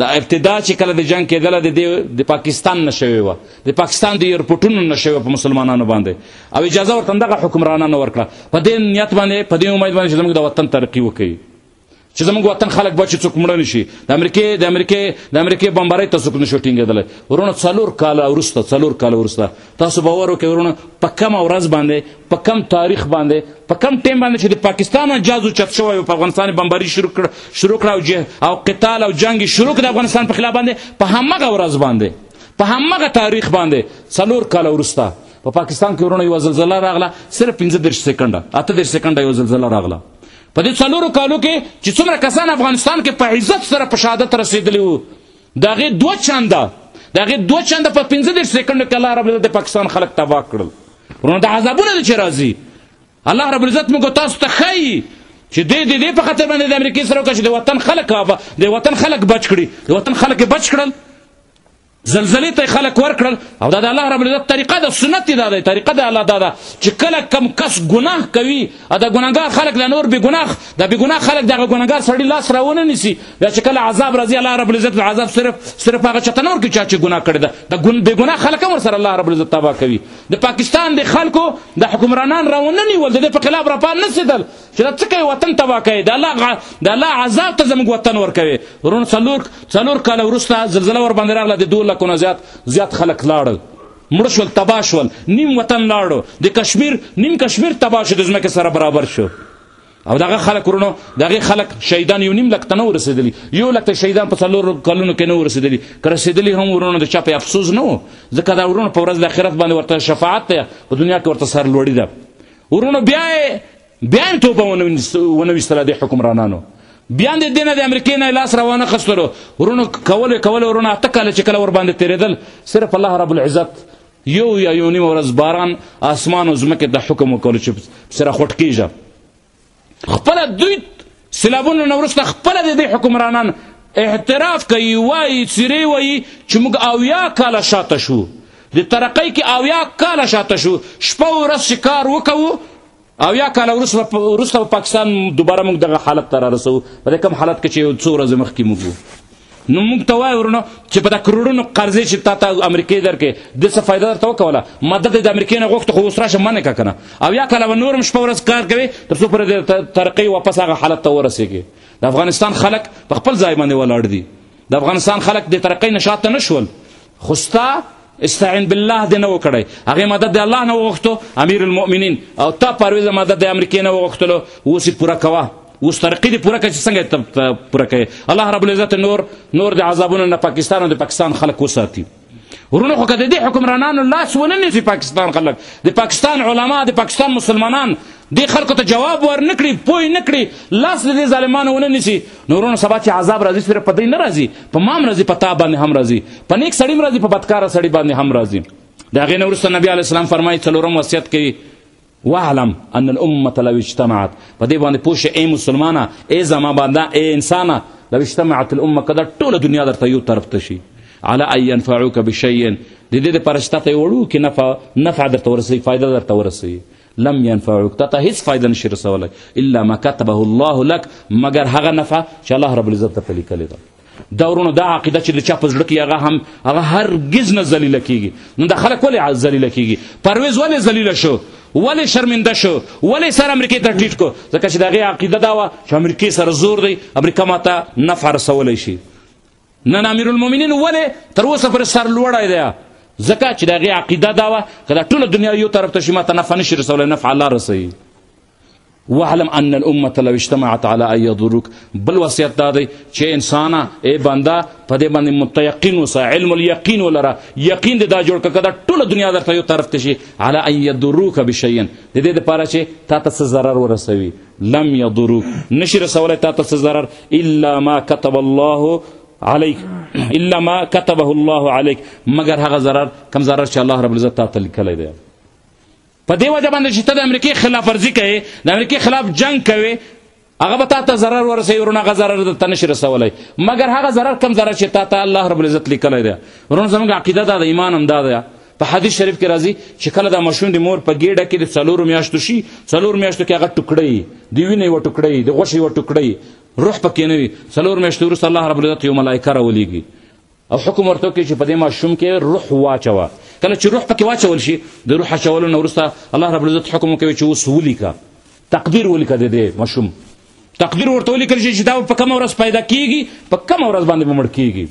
دا ابتدا چې کله د جنگ کېدله د دې د پاکستان نه شوې وه د پاکستان د ایرپورټونو نه شوې په مسلمانانو باندې او اجازه ورته دغه حکمرانانو ورکړه په دې نیت باندې په دې امید باندې چې زموږ د وطن ترقي وکړي چې زموږ وطن خلک به چې څوک مړه نه شي د امریکې د امریکې د امریکې بمبارۍ ته څوک نه شي ټینګېدلی وروڼه څلور کاله وروسته څلور کاله وروسته تاسو باور وکړئ وروڼه په کمه ورځ باندې په کم تاریخ باندې په کم ټیم باندې چې د پاکستان جازو چت شوی او په افغانستان بمباري شروع کړ شروع کړه او جه او قتال او جنگ شروع کړ د افغانستان په خلاف باندې په همغه ورځ باندې په همغه تاریخ باندې څلور کاله وروسته په پاکستان کې ورونه یو زلزله راغله صرف 15 سکند اته 10 سکند یو زلزله راغله په دې څلورو کالو کې چې څومره کسان افغانستان کې په عزت سره په شهادت رسیدلی وو د هغې دوه چنده د هغې دوه چنده په پنځه دېرش سیکنډو کې الله رب العزت د پاکستان خلک تباه کړل ورونه د عذابونه دی چې راځي الله رب العزت موږ تاسو ته ښایي چې دې دې دې په خاطر باندې د امریکې سره وکړه چې د وطن خلک د وطن خلک بچ کړي د وطن خلک بچ کړل زلزلې ته خلک ورکړل او دا د الله رب العزت طریقه د سنت دا دی طریقه د الله دا ده چې کله کم کس ګناه کوي ا د ګناګار خلک له نور به ګناه د به ګناه خلک دغه ګناګار سړی لاس راونه نسی بیا چې کله عذاب راځي الله رب العزت عذاب صرف صرف هغه چته نور کې چا چې ګناه کړی ده د ګن به ګناه خلک ور سره الله رب العزت تبا کوي د پاکستان د خلکو د حکمرانان راونه نیول د په خلاف را پام نسیدل چې دا څه کوي وطن تباه کوي د الله د الله عذاب ته زموږ وطن ورکوي ورونه څلور څلور کاله وروسته زلزله ورباندې راغله د دوه لکو نه زیات زیات خلک لاړل مړه شول تباه شول نیم وطن لاړو د کشمیر نیم کشمیر تباه شو د ځمکې سره برابر شو او دغه خلک ورونو دغه خلک شهیدان یو نیم لک ته نه ورسېدلي یو لک ته شهیدان په څلور کلونو کې نه ورسېدلي که رسېدلي هم ورونو د چا په افسوس نه و ځکه دا ورونو په ورځ د آخرت باندې ورته شفاعت دی په دنیا کې ورته سرلوړي ده ورونو بیا بیا یې توبه ونه ویستله دې حکمرانانو بیا دې دې نه د امریکې نه لاس روانه خستلو ورونو کول کول ورونو اته کاله چې کله ور باندې تېرېدل صرف الله رب العزت یو یا یو نیم ورځ باران اسمان او ځمکې ته حکم وکړ چې سره خوټ کېږه خپل دوی سیلابونو نه وروسته خپل د دې حکمرانان اعتراف کوي وایي سری وایي چې موږ اویا کاله شاته شو د ترقۍ کې اویا کاله شاته شو شپه ورځ چې کار وکوو او یا کال وروسته پاکستان دوباره موږ دغه حالت ته رارسو په کوم حالت کې چې یو څو ورځې مخکې موږ نو موږ ته وای ورونو چې په دا کروڑونو قرضې چې تا ته امریکې درکې د څه فائدہ درته وکوله مدد د امریکې نه غوښته خو اوس راشه منه کا کنه او یا کله به نورم شپه ورځ کار کوي تر څو پر ترقی واپس هغه حالت ته ورسېږي د افغانستان خلک په خپل ځای باندې ولاړ دي د افغانستان خلک د ترقی نشاته نشول خو ستا استعین بالله دې نه وکړی هغې مدد د الله نه وغوښتو امیر المؤمنین او تا پرویز مدد د امریکې نه وغوښتلو اوس یې پوره کوه اوس ترقی دې پوره کړه چې څنګه پوره کوي الله رب العزت نور نور د عذابونو نه پاکستان او د پاکستان خلک وساتي ورونو خو که د دې حکمرانانو لاس ونه نیسي پاکستان خلک د پاکستان علما د پاکستان مسلمانان دې خلکو ته جواب ورنکړي پوه نکړي لاس له دې ظالمانو ونه نیسي نو ورونو سبا چې عذاب راځي صرف په دوی نه راځي په ما هم راځي په تا باندې هم راځي په نیک سړي هم راځي په بدکاره سړي باندې هم راځي د هغې نه وروسته نبي علیه السلام فرمایي څلورم وصیت کوي واعلم ان الامه لو اجتمعت په دې باندې پوه شې ای مسلمانه ای زما بنده ای انسانه لو اجتمعت الامه که دا ټوله دنیا درته یو طرف ته شي على ان ينفعوك بشيء د دې لپاره چې تا ته یې وړوکې نفع نفع درته ورسوي فایده درته ورسوي لم ينفعوك تا ته هیڅ فایده نشي رسولی الا ما كتبه الله لك مګر هغه نفع چې الله رب العزت درته لیکلې ده دا ورونو دا عقیده چې د چا په زړه کې هغه هم هغه هرګز نه ذلیله کیږي نو دا خلک ولې ذلیله کیږي پرویز ولې ذلیله شو ولې شرمنده شو ولې سر امریکې ته ټیټ کو ځکه چې د هغې عقیده دا وه چې امریکې سره زور دی امریکا ماته نفع رسولی شي نن امیرالمؤمنین ولې تر اوسه پر سر لوړی دی ځکه چې د هغې عقیده دا وه که دا ټوله دنیا یو طرف ته شي ما ته نفع نه شي رسولی نفع الله رسوي واعلم ان الامه لو اجتمعت على ان يضروك بل وصیت دا دی چې انسان ای بنده په دې باندې متيقن اوسه علم اليقين ولره یقین دې دا جوړ کړه دا ټوله دنیا درته یو طرف ته شي على ان يضروك بشيء د دې لپاره چې تا ته څه ضرر ورسوي لم یضروک نشي رسولی تا ته څه ضرر الا ما كتب الله عليك الا ما كتبه الله عليك مگر هغه ضرر کم ضرر چې الله رب العزت تا ته لیکلی دی په دې وجه باندې چې ته د امریکې خلاف ورزي کوې د امریکې خلاف جنگ کوې هغه به تا ته ضرر ورسوي ورونه هغه ضرر درته نشي رسولی مګر هغه ضرر کم ضرر چې تا ته الله رب العزت لیکلی دی ورونه زموږ عقیده دا ده ایمان هم دا ده په حدیث شریف کې راځي چې کله دا ماشوم د مور په ګیډه کې د څلورو میاشتو شي څلور میاشتو کې هغه ټوکړی دی ویني و ټوکړی د غوښې و ټوکړی روح پکې نه وي څلور میاشتو وروسته الله رب العزت یو ملایکه راولېږي او حکم ورته کوي چې په دې ماشوم کې روح واچوه کله چې روح پکې واچول شي د روح اچولو نه وروسته الله رب العزت حکم کوي چې اوس ولیکه تقدیر ولیکه د دې ماشوم تقدیر ورته ولیکل شي چې دا په کومه ورځ پیدا کیږي په کومه ورځ باندې به مړ کیږي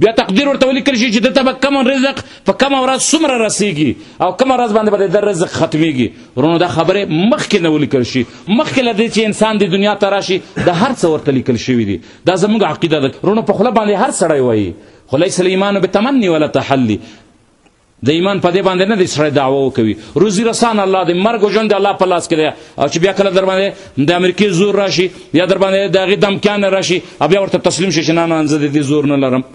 بیا تقدیر ورته ولیکل شي چې دته به کم رزق په کم ورځ څومره رسیږي او کم ورځ باندې به د رزق ختمیږي ورونو دا خبره مخکې نه ولیکل شي مخکې له دې چې انسان د دنیا ته راشي د هر څه ورته لیکل شوي دي دا زموږ عقیده ده ورونو په خوله باندې هر سړی وایي خو لیس الايمان بتمني ولا تحلي د ایمان په دې باندې نه دی سړی دعوه وکوي روزي رسان الله دی مرګ او ژوند الله په لاس کې دی او چې بیا کله در باندې د امریکې زور راشي یا در باندې د هغې دمکیان راشي او بیا ورته تسلیم شي چې نه نه زه د دې زور نه لرم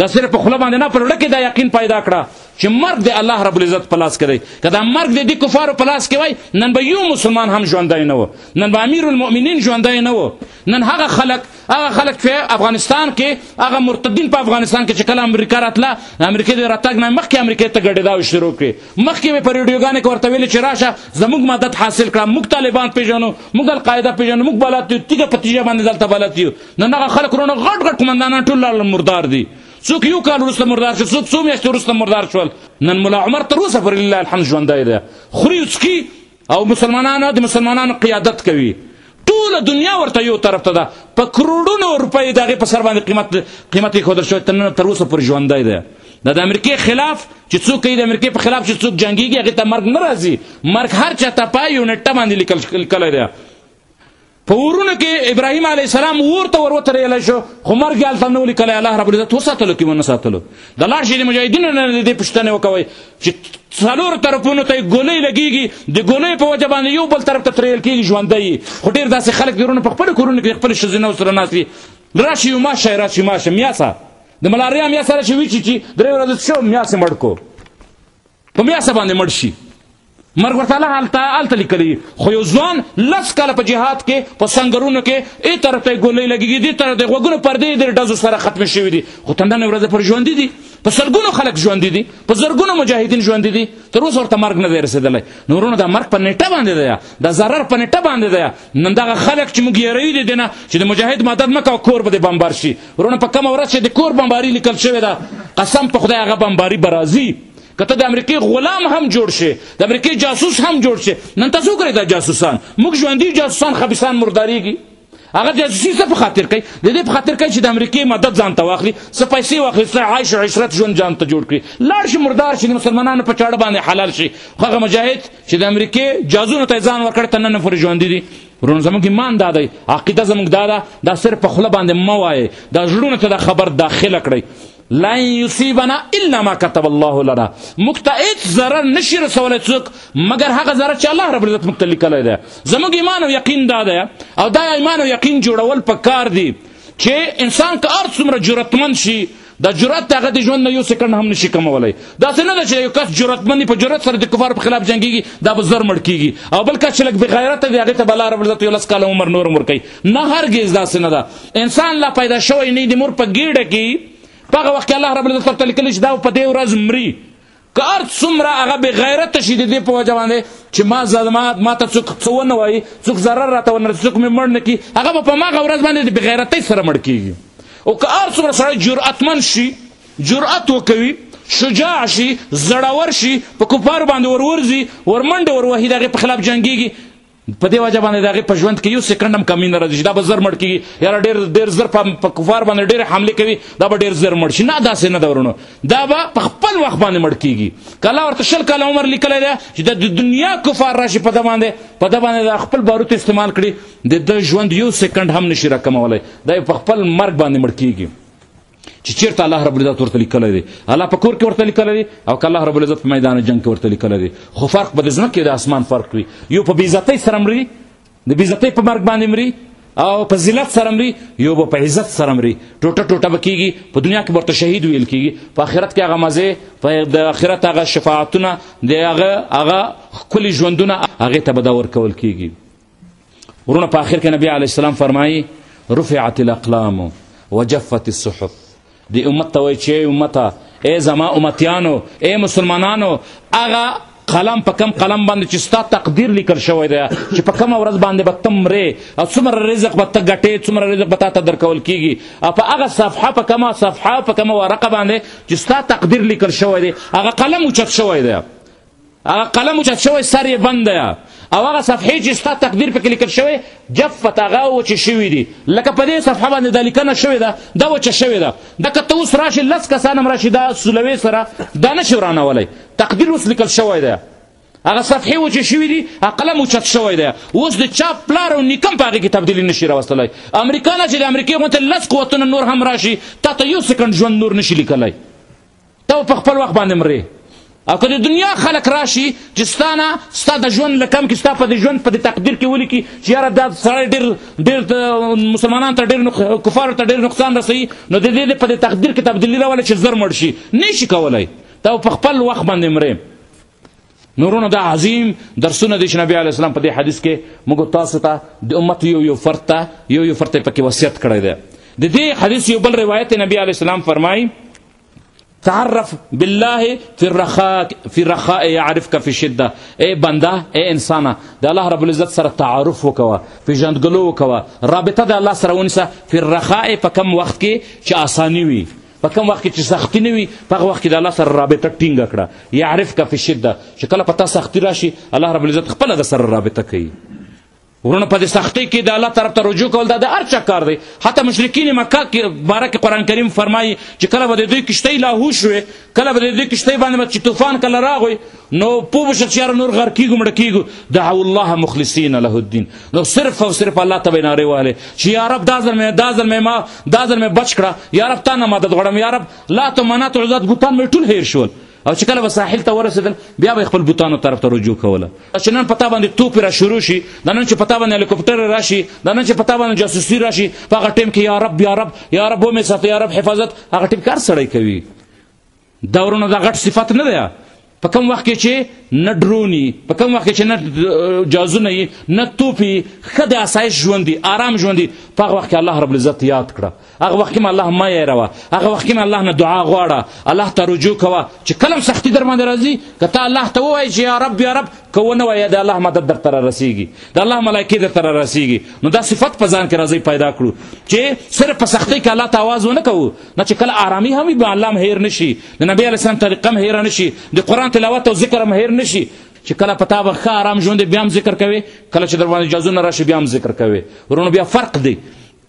دا صرف په خوله باندې نه په زړه کې دا یقین پیدا کړه چې مرګ د الله رب العزت په لاس کې دی که دا مرګ د دې کفارو په لاس کې وای نن به یو مسلمان هم ژوندی نه و نن به امیر المؤمنین ژوندی نه و نن هغه خلک هغه خلک چې افغانستان کې هغه مرتدین په افغانستان کې چې کله امریکا راتله امریکا د راتګ نه مخکې امریکا ته ګډې دا شروع کړې مخکې مې په ریډیوګانې کې ورته ویل چې راشه زموږ مدد حاصل کړه موږ طالبان پیژنو موږ القاعده پیژنو موږ بلد یو تیګه په تیګه باندې دلته بلد یو نو هغه خلک رونه غټ غټ قومندانان ټول مردار دي څوک یو کال وروسته مردار شو څوک څو میاشتې وروسته مردار شول نن ملا عمر تر اوسه پر لله الحمد ژوندی دی خوري وڅکي او مسلمانانو د مسلمانانو قیادت کوي ټول دنیا ورته یو طرف ته ده په کروڑونو روپۍ دغه په سر باندې قیمت قیمت یې خودل شوی تنه تر اوسه پر ژوندای ده دا د امریکای خلاف چې څوک یې د امریکای په خلاف چې څوک جنگيږي هغه ته مرګ ناراضي مرګ هر چا ته پای یو نټه باندې لیکل کله ده په ورونو کې ابراهيم عليه السلام ورته وروترېل شو خو مرګ یې هلته نه ولیکلی الله رب العزت وساتلو کې ونه ساتلو د لاړ شي د مجاهدینو نه د دې پوښتنه وکوئ چې څلور طرفونو ته ګولۍ لګیږي د ګولۍ په وجه باندې یو بل طرف ته ترېل کېږي ژوندی خو ډېر داسې خلک دي ورونه په خپلو کورونو کې خپلې ښځینو سره ناست وي راشي یو ماشه راشي ماشه میاسه د ملاریا میاسه راشي وچیچي درې ورځې څه میاسې مړ کو په بیا څه باندې مړ شي مرګ ورته الله هلته هلته لیکلی خو یو ځوان لس کاله په جهاد کې په سنګرونو کې ای طرف ته ګولۍ لګېږي دې طرف ته غوږونه پردې د ډزو سره ختم شوي دي خو تنده نه ورځ پر ژوندي دي په سلګونو خلک ژوندي دي په زرګونو مجاهدین ژوندي دي تر اوسه ورته مرګ نه دی رسېدلی نو ورونو دا مرګ په نیټه باندې دی دا ضرر په نیټه باندې دی نن دغه خلک چې موږ یېروي دي دینه چې د مجاهد مدد مه کوه کور به دې بمبار شي ورونو په کومه ورځ چې د کور بمباري لیکل شوې ده قسم په خدای هغه بمباري به راځي کته د امریکای غلام هم جوړ شي د امریکای جاسوس هم جوړ شي نن تاسو کړی دا جاسوسان موږ ژوندۍ جاسوسان خبيسان مرداريږي هغه جاسوسي څه په خاطر کوي د دې په خاطر کوي چې د امریکای مدد ځان ته واخلي څه پیسې واخلي څه عايش او عشرت ژوند ځان ته جوړ کړي لاړ شي مردار شي مسلمانانو په چاړه باندې حلال شي هغه مجاهد چې د امریکای جازونو ته ځان ورکړ ته نن پر ژوند دي ورونه زموږ ایمان دا دی عقیده زموږ دا ده دا صرف په خوله باندې مه وایئ دا زړونو ته دا خبر داخله کړئ لن یصیبنا الا ما كتب الله لنا موږ ته هیڅ ضرر نشي رسولی څوک مګر هغه ضرر چې الله رب العزت موږ ته لیکلی دی زموږ ایمان او یقین دا دی او دا ایمان او یقین جوړول په کار دي چې انسان که هر څومره جرأتمند شي دا جرأت هغه د ژوند نه یو سکند هم نشي کمولی داسې نه ده چې یو کس جرأتمند په جرأت سره د کفارو په خلاف جنګېږي دا به زر مړ کېږي او بل کس چې لږ بېغیرته وي هغې ته به الله رب العزت یو لس کاله عمر نور هم ورکوي نه هرګز داسې نه ده انسان لا پیدا شوی نه دی مور په ګیډه کې په هغه وخت کې الله رب العزت ورته لیکلی چې دا په دې ورځ مري که هر څومره هغه بې غیرته شي د دې په وجه باندې چې ما زما ما ته څوک څه ونه وایي څوک ضرر راته ونه رسي څوک مې مړ نه کړي هغه به په هماغه ورځ باندې د بېغیرتۍ سره مړ کېږي او که هر څومره سړی جرأتمن شي جرأت وکوي شجاع شي زړور شي په کفارو باندې ورورځي ورمنډې وروهي د هغې په خلاف جنګېږي په دې وجه باندې دغه په ژوند کې یو سکند هم کمی نه راځي دا به زر مړ کیږي یاره ډیر ډیر زر په کفار باندې ډیر حمله کوي دا به ډیر زر مړ شي نه داسې نه دورونو دا به په خپل وخت باندې مړ کیږي کله ورته شل کال عمر لیکل دی چې د دنیا کفار راشي په د باندې په د باندې خپل باروت استعمال کړي د د ژوند یو سکند هم نشي راکمولای دا په خپل مرګ باندې مړ کیږي چې چیرته الله رب العزت ورته لیکلی دی الله په کور کې ورته لیکلی دی او که الله رب العزت په میدان جنګ کې ورته لیکلی دی خو فرق به د ځمکې د اسمان فرق وي یو په بېعزتۍ سره مري د بېعزتۍ په مرګ باندې مري او په ذلت سره مري یو به په عزت سره مري ټوټه ټوټه به کېږي په دنیا کې ورته شهید ویل کېږي په آخرت کې هغه مزې په د آخرت هغه شفاعتونه د هغه هغه ښکلي ژوندونه هغې ته به دا ورکول کېږي ورونه په آخر کې نبی علیه السلام فرمایي رفعت الاقلام وجفت الصحف دی امت ته وایي چې امته ای زما امتیانو ای مسلمانانو هغه قلم په کم قلم باندې چې ستا تقدیر لیکل شوی دی چې په کومه ورځ باندې به تم رې او څومره رزق به ته ګټې څومره رزق به تا ته درکول کیږي او په هغه صفحه په کومه صفحه په کومه ورقه باندې چې ستا تقدیر لیکل شوی دی هغه قلم اوچت شوی دی هغه قلم اوچت شوی سر یې بند دی او هغه صفحې چې ستا تقدیر پکې لیکل شوی جفت هغه وچې شوي دي لکه په دې صفحه باندې دا لیکنه شوې ده دا وچه شوې ده دا که ته اوس راشې لس کسان هم راشي دا سولوې سره دا نه شي ورانولی تقدیر اوس لیکل شوی دی هغه صفحې وچې شوې دي قلم اوچت شوی دی اوس د چا پلار او نیکه هم په هغې کې تبدیلي نه شي راوستلی امریکا نه چې د امریکې غونته لس قوتونه نور هم راشي تا ته یو سکنډ ژوند نور نه شي لیکلی ته په خپل وخت باندې مرې او که د دنیا خلک راشي چې ستانه ستا د ژوند له کم کې ستا په دې ژوند په دې تقدیر کې ولیکي چې یاره دا سړی ډېر ډېر مسلمانان ته ډېر کفارو ته ډېر نقصان رسوي نو د دې په دې تقدیر کې تبدیلي راولي چې زر مړ شي نه شي کولی ته په خپل وخت باندې مرې نورونو دا عظیم درسونه دي چې نبی علی السلام په دې حدیث کې موږ تاسو ته د امت یو یو فرد ته یو یو فرد پکې وصیت کړی دی د دې حدیث یو بل روایت نبی علی السلام فرمایي تعرف بالله فی الرخاء فی الرخاء يعرفك فی الشده اے بنده اے انسان د الله رب العزت سره تعارف وکوا پیژندګلو وکوا رابطه د الله سره ونیسه فی الرخاء په کم وخت کې چې اسانی وي په کوم وخت کې چې سختی نه وي په هغه وخت کې د الله سره رابطه ټینګه کړه یعرفک فی شده چې کله په تا سختی راشي الله رب العزت خپله د سره رابطه کوي ورونه په دې سختۍ کې د الله طرف ته رجوع کول دا د هر چا کار دی حتی مشرکین مکه کې باره کې قرآن کریم فرمایي چې کله به د دوی کښتۍ لاهو شوې کله به د دوی کښتۍ باندې چې طوفان کله راغی نو پوه بشو چې یاره نور غر کیږو مړه کیږو دعو الله مخلصین له الدین نو صرف او صرف الله ته به نارې وهلې چې یا رب دا ځل مې دا ځل مې ما دا ځل مې بچ کړه یا رب تا نه مدد غواړم یا رب لات و منات و عزت بوتان مې ټول هیر شول او چې کله به ساحل ته ورسېدل بیا به خپل بوتانو طرف ته رجوع کوله چې نن په تا باندې توپې را شروع شي د نن چې په تا باندې هلیکوپټر راشي د نن چې په تا باندې جاسوسي راشي په هغه ټیم کې یا رب یا رب یا رب ومې ساته یا رب حفاظت هغه ټیم کار سړی کوي دا ورونو دا غټ صفت نه ده په کوم وخت کې چې نه ډرونی په کوم وخت کې چې نه جازونه نه توپی خد اسایش ژوند دي آرام ژوند دي په هغه وخت کې الله رب العزت یاد کړه هغه وخت کې الله ما یې راوه هغه وخت کې الله نه دعا غواړه الله ته رجوع کوه چې کلم سختی در باندې راځي کته الله ته وایي چې یا رب یا رب کوونه وایي د الله مدد در تر رسیږي د الله ملایکی در تر رسیږي نو دا صفت په ځان کې راځي پیدا کړو چې صرف په سختی کې الله ته आवाज ونه کوو نه چې کله آرامي هم وي به الله هم هېر نه شي د نبي علیه السلام طریقه هم هېره نه شي د قرآن تلاوت او ذکر هم هېر نه شي چې کله په تا به ښه آرام ژوند بیا هم ذکر کوې کله چې در باندې جازونه راشي بیا هم ذکر کوې ورونو بیا فرق دی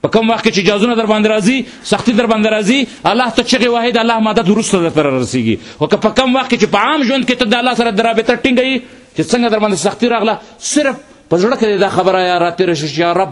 په کوم وخت کې چې جازونه در باندې راځي سختی در باندې راځي الله ته چغې واحد الله مدد وروسته درته رارسېږي خو که په کوم وخت کې چې په عام ژوند کې ته د الله سره د رابطه ټینګه یي چې څنګه در باندې سختی راغله صرف په زړه کې دا خبره یا راتېره شي چې یا رب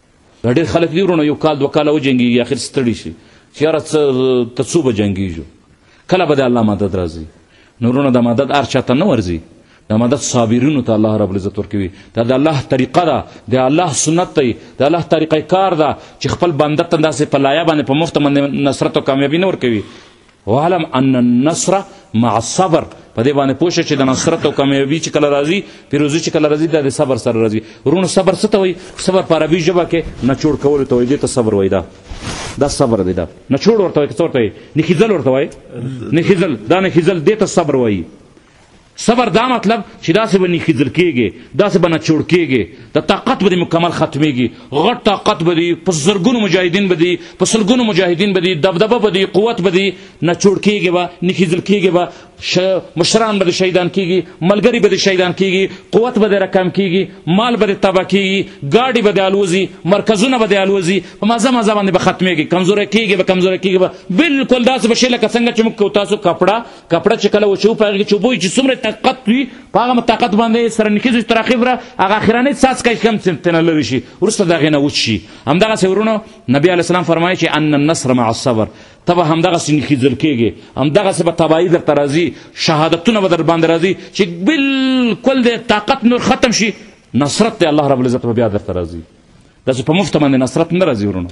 دا ډېر خلک دي ورونه یو کال دوه کاله وجنګېږي اخر ستړي شي چې یاره څه ته څو به جنګېږو کله به د الله مدد راځي نو ورونه د مدد هر چا ته نه ورځي د مدد صابرینو ته الله رب العزت ورکوي دا د الله طریقه ده د الله سنت دی د الله طریقه کار ده چې خپل بنده ته داسې په لایه باندې په مفته باندې نصرت او کامیابي نه ورکوي وعلم ان النصر مع الصبر په دې باندې پوښه چې د نصرت او کامیابی چې کله راځي پیروزی چې کله راځي د صبر سره راځي ورونو صبر څه ته وایي صبر په عربي ژبه کې نچوړ کول ته وایي دې ته صبر وایي دا دا صبر دی دا نچوړ ورته وایي څه ورته وایي نخیزل ورته وایي نخیزل دا نخیزل دې ته صبر وایي صبر دا مطلب چې داسې به نښیدل کېږي داسې به نچوړ کېږي د طاقت به دې مکمل ختمېږي غټ طاقت به دي په زرګونو مجاهدین به دي په سلګونو مجاهدین به دي دبدبه به دي قوت به دي نچوړ کېږي به نښیدل کېږي به ش... مشران به د شهیدان کېږي ملګري به د شهیدان کېږي قوت به د رقم کېږي مال به د تبا کېږي ګاډي به د الوځي مرکزونه به د الوځي په مزه مزه باندې به ختمېږي کمزوری کېږي به کمزوری کېږي به بلکل داسې به شي لکه څنګه چې موږ تاسو کپړه کپړه چې کله وچو په هغې کې چې اوبه وي چې څومره طاقت وي په هغه طاقت باندې سره نښیز چې تر اخره هغه اخرنۍ څاڅکی کم ترنه لرې شي وروسته د هغې نه وچ شي همدغسې ورونو نبي علیه السلام فرمایي چې ان النصر مع الصبر ته به همدغسې نښیځل کېږې همدغسې به تباهي درته راځي شهادتونه به در باندې راځي چې بلکل د طاقت نور ختم شي نصرت دی الله رب العزت به بیا درته راځي داسې په مفته باندې نصرت نه راځي ورونو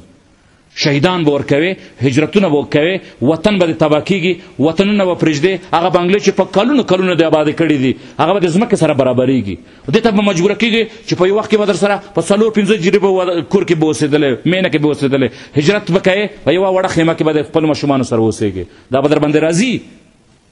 شهیدان به ورکوې، هجرتونه به کوې، وطن به دې تباه کېږي، وطنونه به پرېږدې، هغه بنګلې چې په کلونو کلونو دې ابادې کړې دي، هغه به د ځمکې سره برابرېږي. دې ته به مجبوره کېږې چې په یو وخت کې به درسره په څلور پنځه جري به کور کې به اوسېدلې، مېنه کې به اوسېدلې، هجرت به کوې، په یوه وړه خېمه کې به د خپلو ماشومانو سره اوسېږې، دا به درباندې راځي.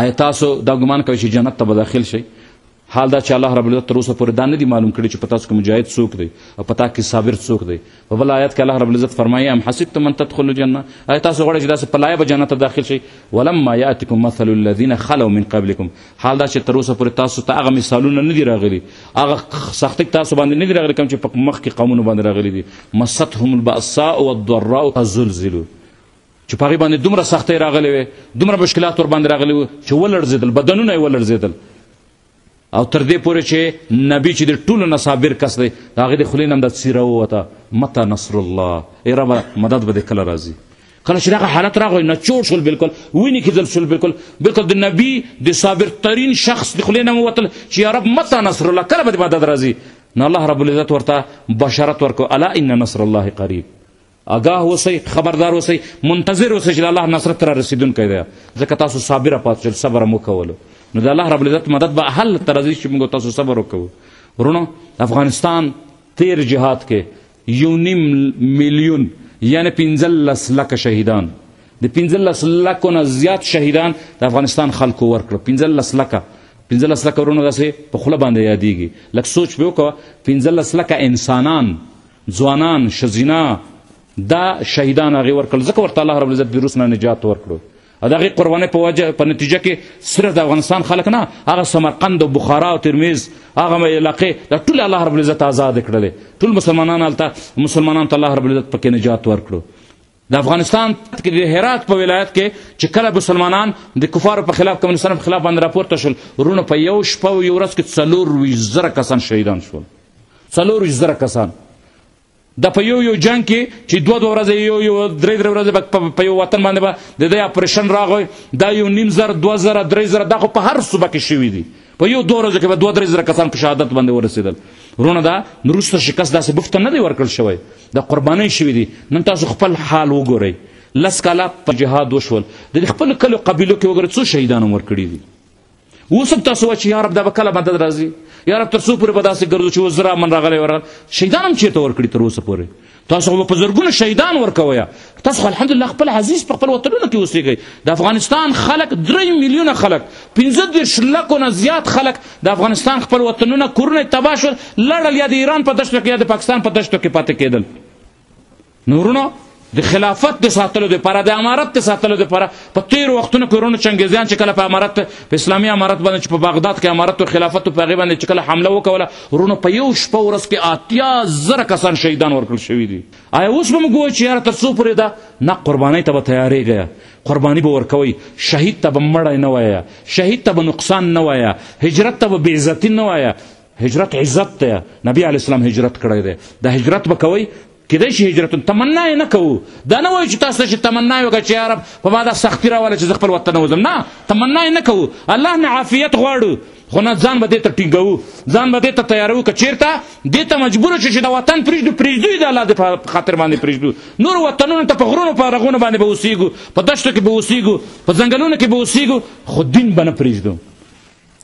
آیا تاسو دا ګمان کوئ چې جنت ته به داخل شئ حال دا چې الله رب العزت تر اوسه پورې دا نه دی معلوم کړی چې په تاسو کې مجاهد څوک دی او په تاسو کې صابر څوک دی په بل آیت کې الله رب العزت فرمایي ام حسبتم ان تدخلوا الجنه آیا تاسو غواړئ چې داسې په لایه به جنت ته داخل شئ ولما یاتکم مثل الذین خلو من قبلکم حال دا چې تر اوسه پورې تاسو ته هغه مثالونه نه دي راغلي هغه سختۍ تاسو باندې نه دي راغلي کوم چې په مخکې قومونو باندې راغلي دي مستهم البأساء والضراء وزلزلوا چې په هغې باندې دومره سختۍ راغلې وې دومره مشکلات ورباندې راغلي وو چې ولړزېدل بدنونه یې ولړزېدل او تر دې پورې چې نبی چې د ټولو نه صابر کس دی د هغې د خولې نه هم دا څیره ووته مته نصر الله ای ربه مدد به دې کله راځي کله چې دغه حالت راغی نچوړ شول بلکل وینې کېدل شول بلکل بلکل د نبی د صابر ترین شخص د خولې نه ووتل چې یا رب مته نصر الله کله به دې مدد راځي نو الله رب العزت ورته بشارت ورکړو الا ان نصر الله قریب اګاه اوسئ خبردار اوسئ منتظر اوسئ چې د الله نصرت را رسېدونکی دی ځکه تاسو صابره پاتې شول صبر هم وکولو نو د الله رب العزت مدد به هل ته راځي چې موږ تاسو صبر وکړو ورونو افغانستان تیر جهاد کې یو نیم میلیون یعنی پنځلس لکه شهیدان د پنځلس لکو نه زیات شهیدان د افغانستان خلکو ورکړو پنځلس لکه پنځلس لکه ورونو داسې په خوله باندې یادېږي لږ سوچ به وکړه پنځلس لکه انسانان ځوانان شزینا دا شهیدان هغه ورکړل ځکه ورته الله رب العزت ویروس نه نجات ورکړو او دغه قرباني په وجه په نتیجه کې صرف د افغانستان خلک نه هغه سمرقند او بخارا او ترمذ هغه علاقې د ټول الله رب العزت آزاد کړل ټول مسلمانان الته مسلمانان ته الله رب العزت پکې نجات ورکړو د افغانستان کې د هرات په ولایت کې چې کله مسلمانان د کفارو په خلاف کمونستانو په خلاف باندې راپورته شول ورونه په یو شپه او یو ورځ کې څلور ویشت زره کسان شهیدان شول څلور ویشت زره کسان د په یو یو جنگ کې چې دوه دوه ورځې یو یو درې درې ورځې په یو وطن باندې به د دې اپریشن راغی دا یو نیم زر دوه زره درې زره دا خو په هر صوبه کې شوي دي په یو دوه ورځو کې به دوه درې زره کسان په شهادت باندې ورسېدل ورونه دا نوروسته شکست داسې بفته نه دی ورکړل شوی د قربانۍ شوي دي نن تاسو خپل حال وګورئ لس کاله په جهاد وشول د خپل کلو قبیلو کې وګورئ څو شهیدانو ورکړي دي اوس هم تاسو وایئ چې یا رب دا به کله مدد راځي یا رب تر څو پورې به داسې ګرځو چې اوس زرا من راغلی ورغل شهیدان هم چېرته ورکړي تر اوسه پورې تاسو خو په زرګونو شهیدان ورکوئ تاسو الحمد لله خپل عزیز په خپل وطنونو کې اوسېږئ د افغانستان خلک درې میلیونه خلک پنځه دېرش لکو نه زیات خلک د افغانستان خپل وطنونه کورونه یې تباه شول لړل یا د ایران په دشتو کې یا د پاکستان په دشتو کې پاتې کېدل نو وروڼو د خلافت د ساتلو لپاره د امارت د ساتلو لپاره په تیر وختونو کې ورونو چنګیزیان چې کله په امارت په اسلامي امارت باندې چې په بغداد کې امارت او خلافت په هغې باندې چې کله حمله وکوله ورونو په یو شپه ورځ کې اتیا زره کسان شهیدان ورکړل شوي دي آیا اوس به موږ وایو چې یاره تر څو پورې ده نه قربانۍ ته به تیارېږئ قرباني به ورکوئ شهید ته به مړی نه وایه شهید ته به نقصان نه وایه هجرت ته به بېعزتي نه وایه هجرت عزت دی نبی علیه السلام هجرت کړی دی د هجرت به کوئ کېدای شي هجرت تمنا یې نه کوو دا نه وایو چې تاسو ته چې تمنا یې وکړه چې یا رب په ما دا سختي راوله چې زه خپل وطن نه وځم نه تمنا یې نه کوو الله نه عافیت غواړو خو نه ځان به دې ته ټینګوو ځان به دې ته تیاروو که چېرته دې ته مجبور شو چې دا وطن پرېږدو پرېږدو یې د الله د خاطر باندې پرېږدو نور وطنونو ته په غرونو په رغونو باندې به اوسېږو په دشتو کې به اوسېږو په ځنګلونو کې به اوسېږو خو دین به نه پرېږدو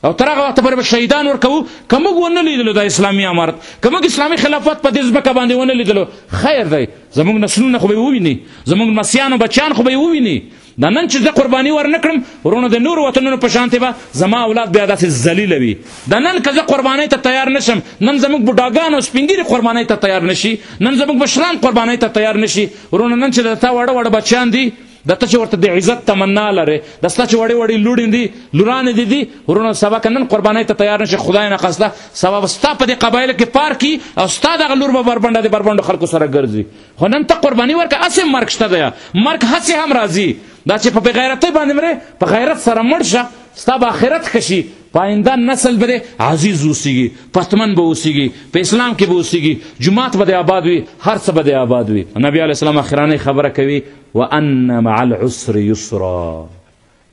او تر هغه وخته پورې به شهیدان ورکوو که موږ ونه لیدلو دا اسلامي امارت که موږ اسلامي خلافت په دې ځمکه باندې ونه لیدلو خیر دی زموږ نسلونه خو به یې وویني زموږ نسیان او بچیان خو به یې وویني دا نن چې زه قرباني ورنه کړم ورونو د نورو وطنونو په شانتې به زما اولاد بیا داسې ذلیله وي دا نن که زه قربانۍ ته تیار نشم نن زموږ بوډاګان او سپینګیري قربانۍ ته تیار نشي نن زموږ مشران قربانۍ ته تیار نشي ورونو نن چې د تا وړه وړه بچیان دي د ته چې ورته د عزت تمنا لرې د ستا چې وړې وړې لوڼې دي لورانې دي دي ورونه سبا که نن قربانۍ ته تیار نشي خدای نه قصده سبا به ستا په دې قبایلو کې پار کي او ستا دغه لور به بربنډه د بربنډو خلکو سره ګرځي خو نن ته قرباني ورکه اسې مرګ شته دی مرګ هسې هم راځي دا چې په بغیرتۍ باندې مرې په غیرت سره مړ شه ستا به آخرت ښه شي په آینده نسل به دی عزیز اوسیږي پتمن به اوسیږي په اسلام کې به اوسیږي جماعت به دی آباد وي هر څه به دی آباد وي نبی علیه السلام اخرانۍ خبره کوي وان مع العسر یسرا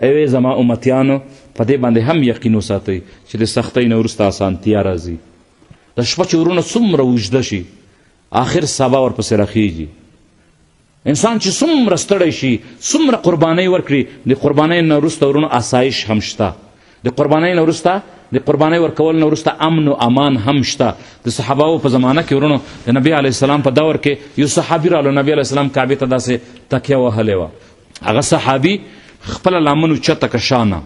اوی زما امتیانو په دې باندې هم یقین وساتئ چې د سختۍ نه وروسته اسانتیا راځي د شپه چې ورونه څومره اوږده شي اخر سبا ورپسې راخیږي انسان چې څومره ستړی شي څومره قربانۍ ورکړي د قربانۍ نه وروسته ورونو اسایش هم شته د قربانۍ نه وروسته د قربانۍ ورکول نه وروسته امن و امان هم شته د صحابهو په زمانه کې ورونو د نبی علیه السلام په دور کې یو صحابي راغلو نبی علیه السلام کعبې ته داسې تکیه وهلې وه هغه صحابي خپله لمن اوچته که شانه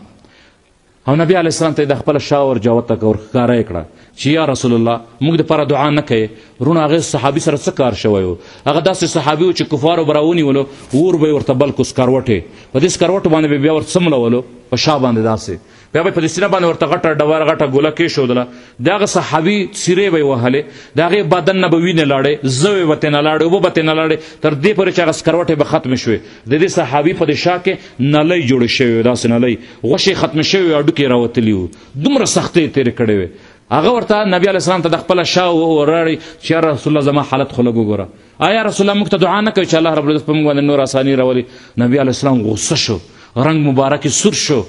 او نبی علی السلام ته د خپل شاور جوت تک اور ښکارا کړه چې یا رسول الله موږ د پر دعا نه کوي رونه هغه صحابي سره څه کار شوی وو هغه داسې صحابي چې کفارو براونی ولو ور به ورته بل کوس کروټه په دې کروټ باندې بیا ور سملولو په شا باندې داسې بیا به په دې سینه باندې ورته غټه ډوار غټه ګوله کې شو دله داغه صحابي سیره به وهله داغه بدن نه به وینه لاړې زوی وته نه لاړې وب وته نه لاړې تر دې پورې چې هغه کروټه به ختم شوه د دې صحابي په دې شا کې نلې جوړ شوی داسې نلې غوښې ختم شوې او ډوکې راوتلي وو دومره سختۍ تېرې کړې وې هغه ورته نبی علیه السلام ته د خپله شا وراړي چې یا رسول الله زما حالت خو لږ وګوره آیا رسول الله موږ ته دعا نه کوي چې الله رب العزت په موږ باندې نور اساني راولي نبی علیه السلام غوسه شو رنګ مبارک سور شو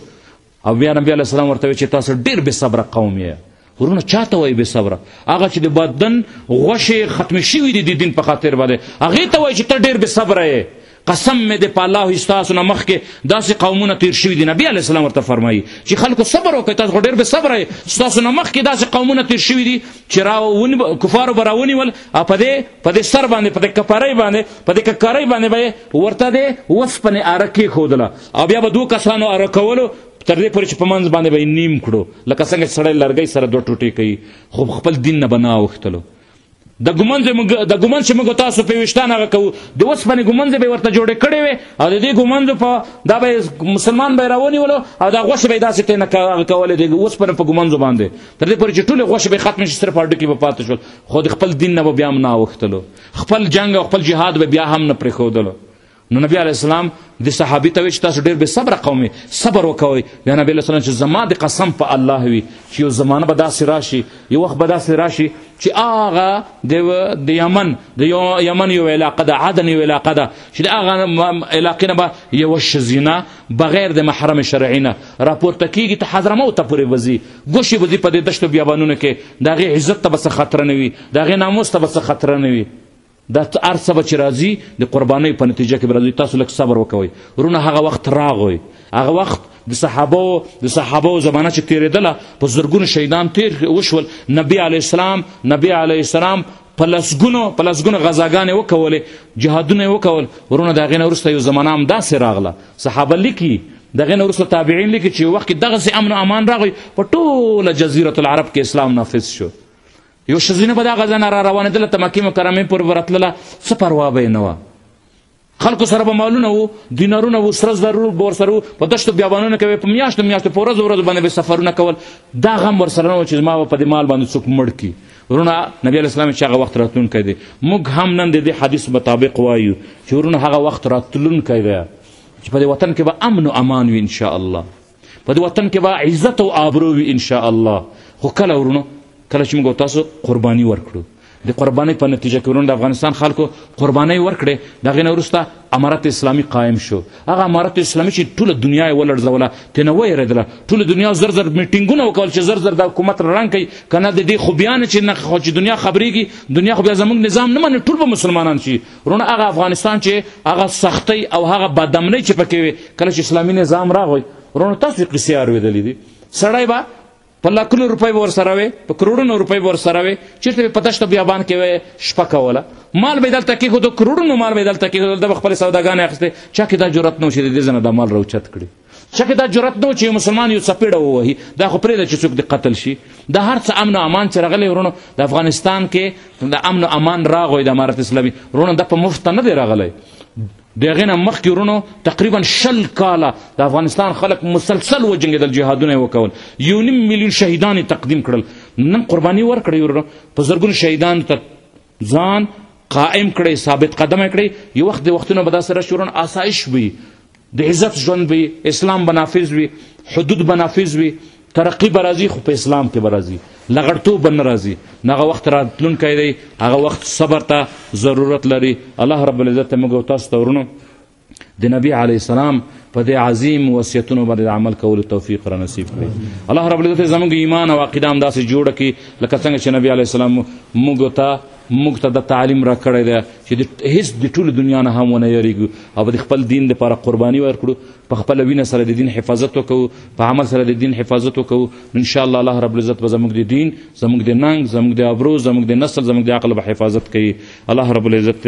او بیا نبی علیه السلام ورته وایي چې تاسو ډېر بې صبره قوم یې ورونه چاته وای به صبره هغه چې د بدن غوښې ختم شوی دي د دین په خاطر باندې هغه ته وای چې ته ډیر به صبره یې قسم مې د په الله استاسو نه مخکې داسې قومونه تیر شوي دي نبی علیه السلام ورته فرمایي چې خلکو صبر وکړئ تاسو خو ډېر به صبره یې ستاسو نه مخکې داسې قومونه تیر شوي دي چې را کفارو به راونیول او په دې په دې سر باندې په دې کپرۍ باندې په دې ککرۍ باندې به یې ورته د وسپنې اره کېښودله او بیا به دوو کسانو اره کولو تر دې پورې چې په منځ باندې به یې نیم کړو لکه څنګه چې سړی لرګی سره دوه ټوټې کوي خو خپل دین نه به نه اوښتلو د ګومنځ د ګومنځ چې موږ تاسو په ویشتان هغه کوو د اوسپنې ګومنځ به ورته جوړې کړې وې او د دې ګومنځو په دا به مسلمان به یې راونیولو او دا غوښې به یې داسې ترې نه کولې د اوسپنې په ګومنځو باندې تر دې پورې چې ټولې غوښې به یې ختمې شي صرف هډوکي به پاتې شول خو د خپل دین نه به بیا هم نه اوښتلو خپل جنګ او خپل جهاد به بیا هم نه پرېښودلو نو نبی علی السلام د صحابي ته ویل چې تاسو ډېر بې صبره قوم صبر وکوئ یا نبی علیه السلام چې زما د قسم په الله وي چې یو زمانه به داسې راشي یو وخت به داسې راشي چې هغه د یمن د یمن یو علاقه ده عدن یو علاقه ده چې د هغه علاقې نه به یوه ښځینه بغیر د محرم شرعي نه راپورته کېږي ته حضرموت ته پورې وځي ګوشې به ځي په دې دشتو بیابانونو کې د هغې عزت ته به څه خطره نه وي د هغې ناموس ته به څه خطره نه وي دا هر څه به چې راځي د قربانۍ په نتیجه کې به راځي تاسو لږ صبر وکوئ ورونه هغه وخت راغی هغه وخت د صحابو د صحابو زمانه چې تیرېدله په زرګونو شهیدان تیر وشول نبی علی السلام نبی علی السلام په لسګونو په لسګونو غزاګانې وکولې جهادونه یې وکول ورونه د هغې نه وروسته یو زمانه همداسې راغله صحابه لیکي د غین ورسره تابعین لیکي چې وخت دغه سي امن او امان راغی په ټوله جزیره العرب کې اسلام نافذ شو یو ښځینه به دغه ځنه را روانېدله ته مکې مکرمې پورې به راتلله څه پروا به یې نه وه خلکو سره به مالونه وو دینارونه وو سره زر به ورسره وو په دشتو بیابانونو کې به په میاشتو میاشتو په ورځو ورځو باندې به سفرونه کول دا غم ورسره نه و چې زما به په دې مال باندې څوک مړ کړي ورونه نبی علیه السلام چې هغه وخت راتلونکی دی موږ هم نن د دې حدیث مطابق وایو چې ورونه هغه وخت راتلونکی دی چې په دې وطن کې به امن و امان وي انشاءالله په دې وطن کې به عزت او آبرو وي ان شاء الله خو کله ورونو کله چې موږ تاسو قرباني ورکړو د قربانۍ په نتیجه کې ورونو د افغانستان خلکو قربانۍ ورکړې د هغې نه وروسته امارت اسلامي قایم شو هغه امارت اسلامي چې ټوله دنیا یې ولړزوله ترې نه ویرېدله ټوله دنیا زر زر میټینګونه وکول چې زر زر د حکومت رنګ کوي که نه د دې خوبیانې چې نه خو چې دنیا خبرېږي دنیا خو بیا زموږ نظام نه مني ټول به مسلمانان شي ورونه هغه افغانستان چې هغه سختۍ او هغه بدامنۍ چې پکې وي کله چې اسلامي نظام راغی ورونه تاسو قصې اورېدلې دي سړی به په لکونو روپۍ به ورسره وې په کروړونو روپۍ به ورسره وې چېرته به په دشته بیابان کې وې شپه کوله مال به یې دلته کېښودو کروړونو مال به یې دلته کېښودل ده به خپلې سوداګانې اخیستې چا کې دا جرأت نه و چې د دې ځای نه دا مال راوچت کړي چا کې دا جرأت نه و چې یو مسلمان یو څپېړه ووهي دا خو پرېږده چې څوک دې قتل شي دا هر څه امن او امان چې راغلی ورونو د افغانستان کې د امن او امان راغی د امارت اسلامي ورونو دا په مفته نه دی راغلی د هغې نه مخکې ورونو تقریبا شل کاله د افغانستان خلک مسلسل وجنګېدل جهادونه یې وکول یو نیم میلیون شهیدان یې تقدیم کړل نن قرباني ورکړئ ورونو په زرګونو شهیدانو ته ځان قائم کړئ ثابت قدم کړئ یو وخت د وختونه به داسې راشي ورونه آسایش وي د عزت ژوند وي اسلام به نافظ وي حدود به نافظ وي ترقی به راځي خو په اسلام کې به راځي لغړتوب به نه راځي نو هغه وخت راتلونکی دی هغه وخت صبر ته ضرورت لري الله رب العزت موږ او تاسو ته ورونو د نبی علی السلام په دې عظیم وصیتونو باندې عمل کولو توفیق را نصیب کړي الله رب العزت زموږ ایمان او عقیده هم داسې جوړ کړي لکه څنګه چې نبی علی السلام موږ ته موږ ته د تعلیم را کړی دی چې د هیڅ د ټول دنیا نه هم ونه یریږو او د خپل دین لپاره قرباني ورکړو په خپل وینه سره د دین حفاظت وکړو په عمل سره د دین حفاظت وکړو ان شاء الله الله رب العزت به زموږ د دین زموږ د ننګ زموږ د ابرو زموږ د نسل زموږ د عقل به حفاظت کوي الله رب العزت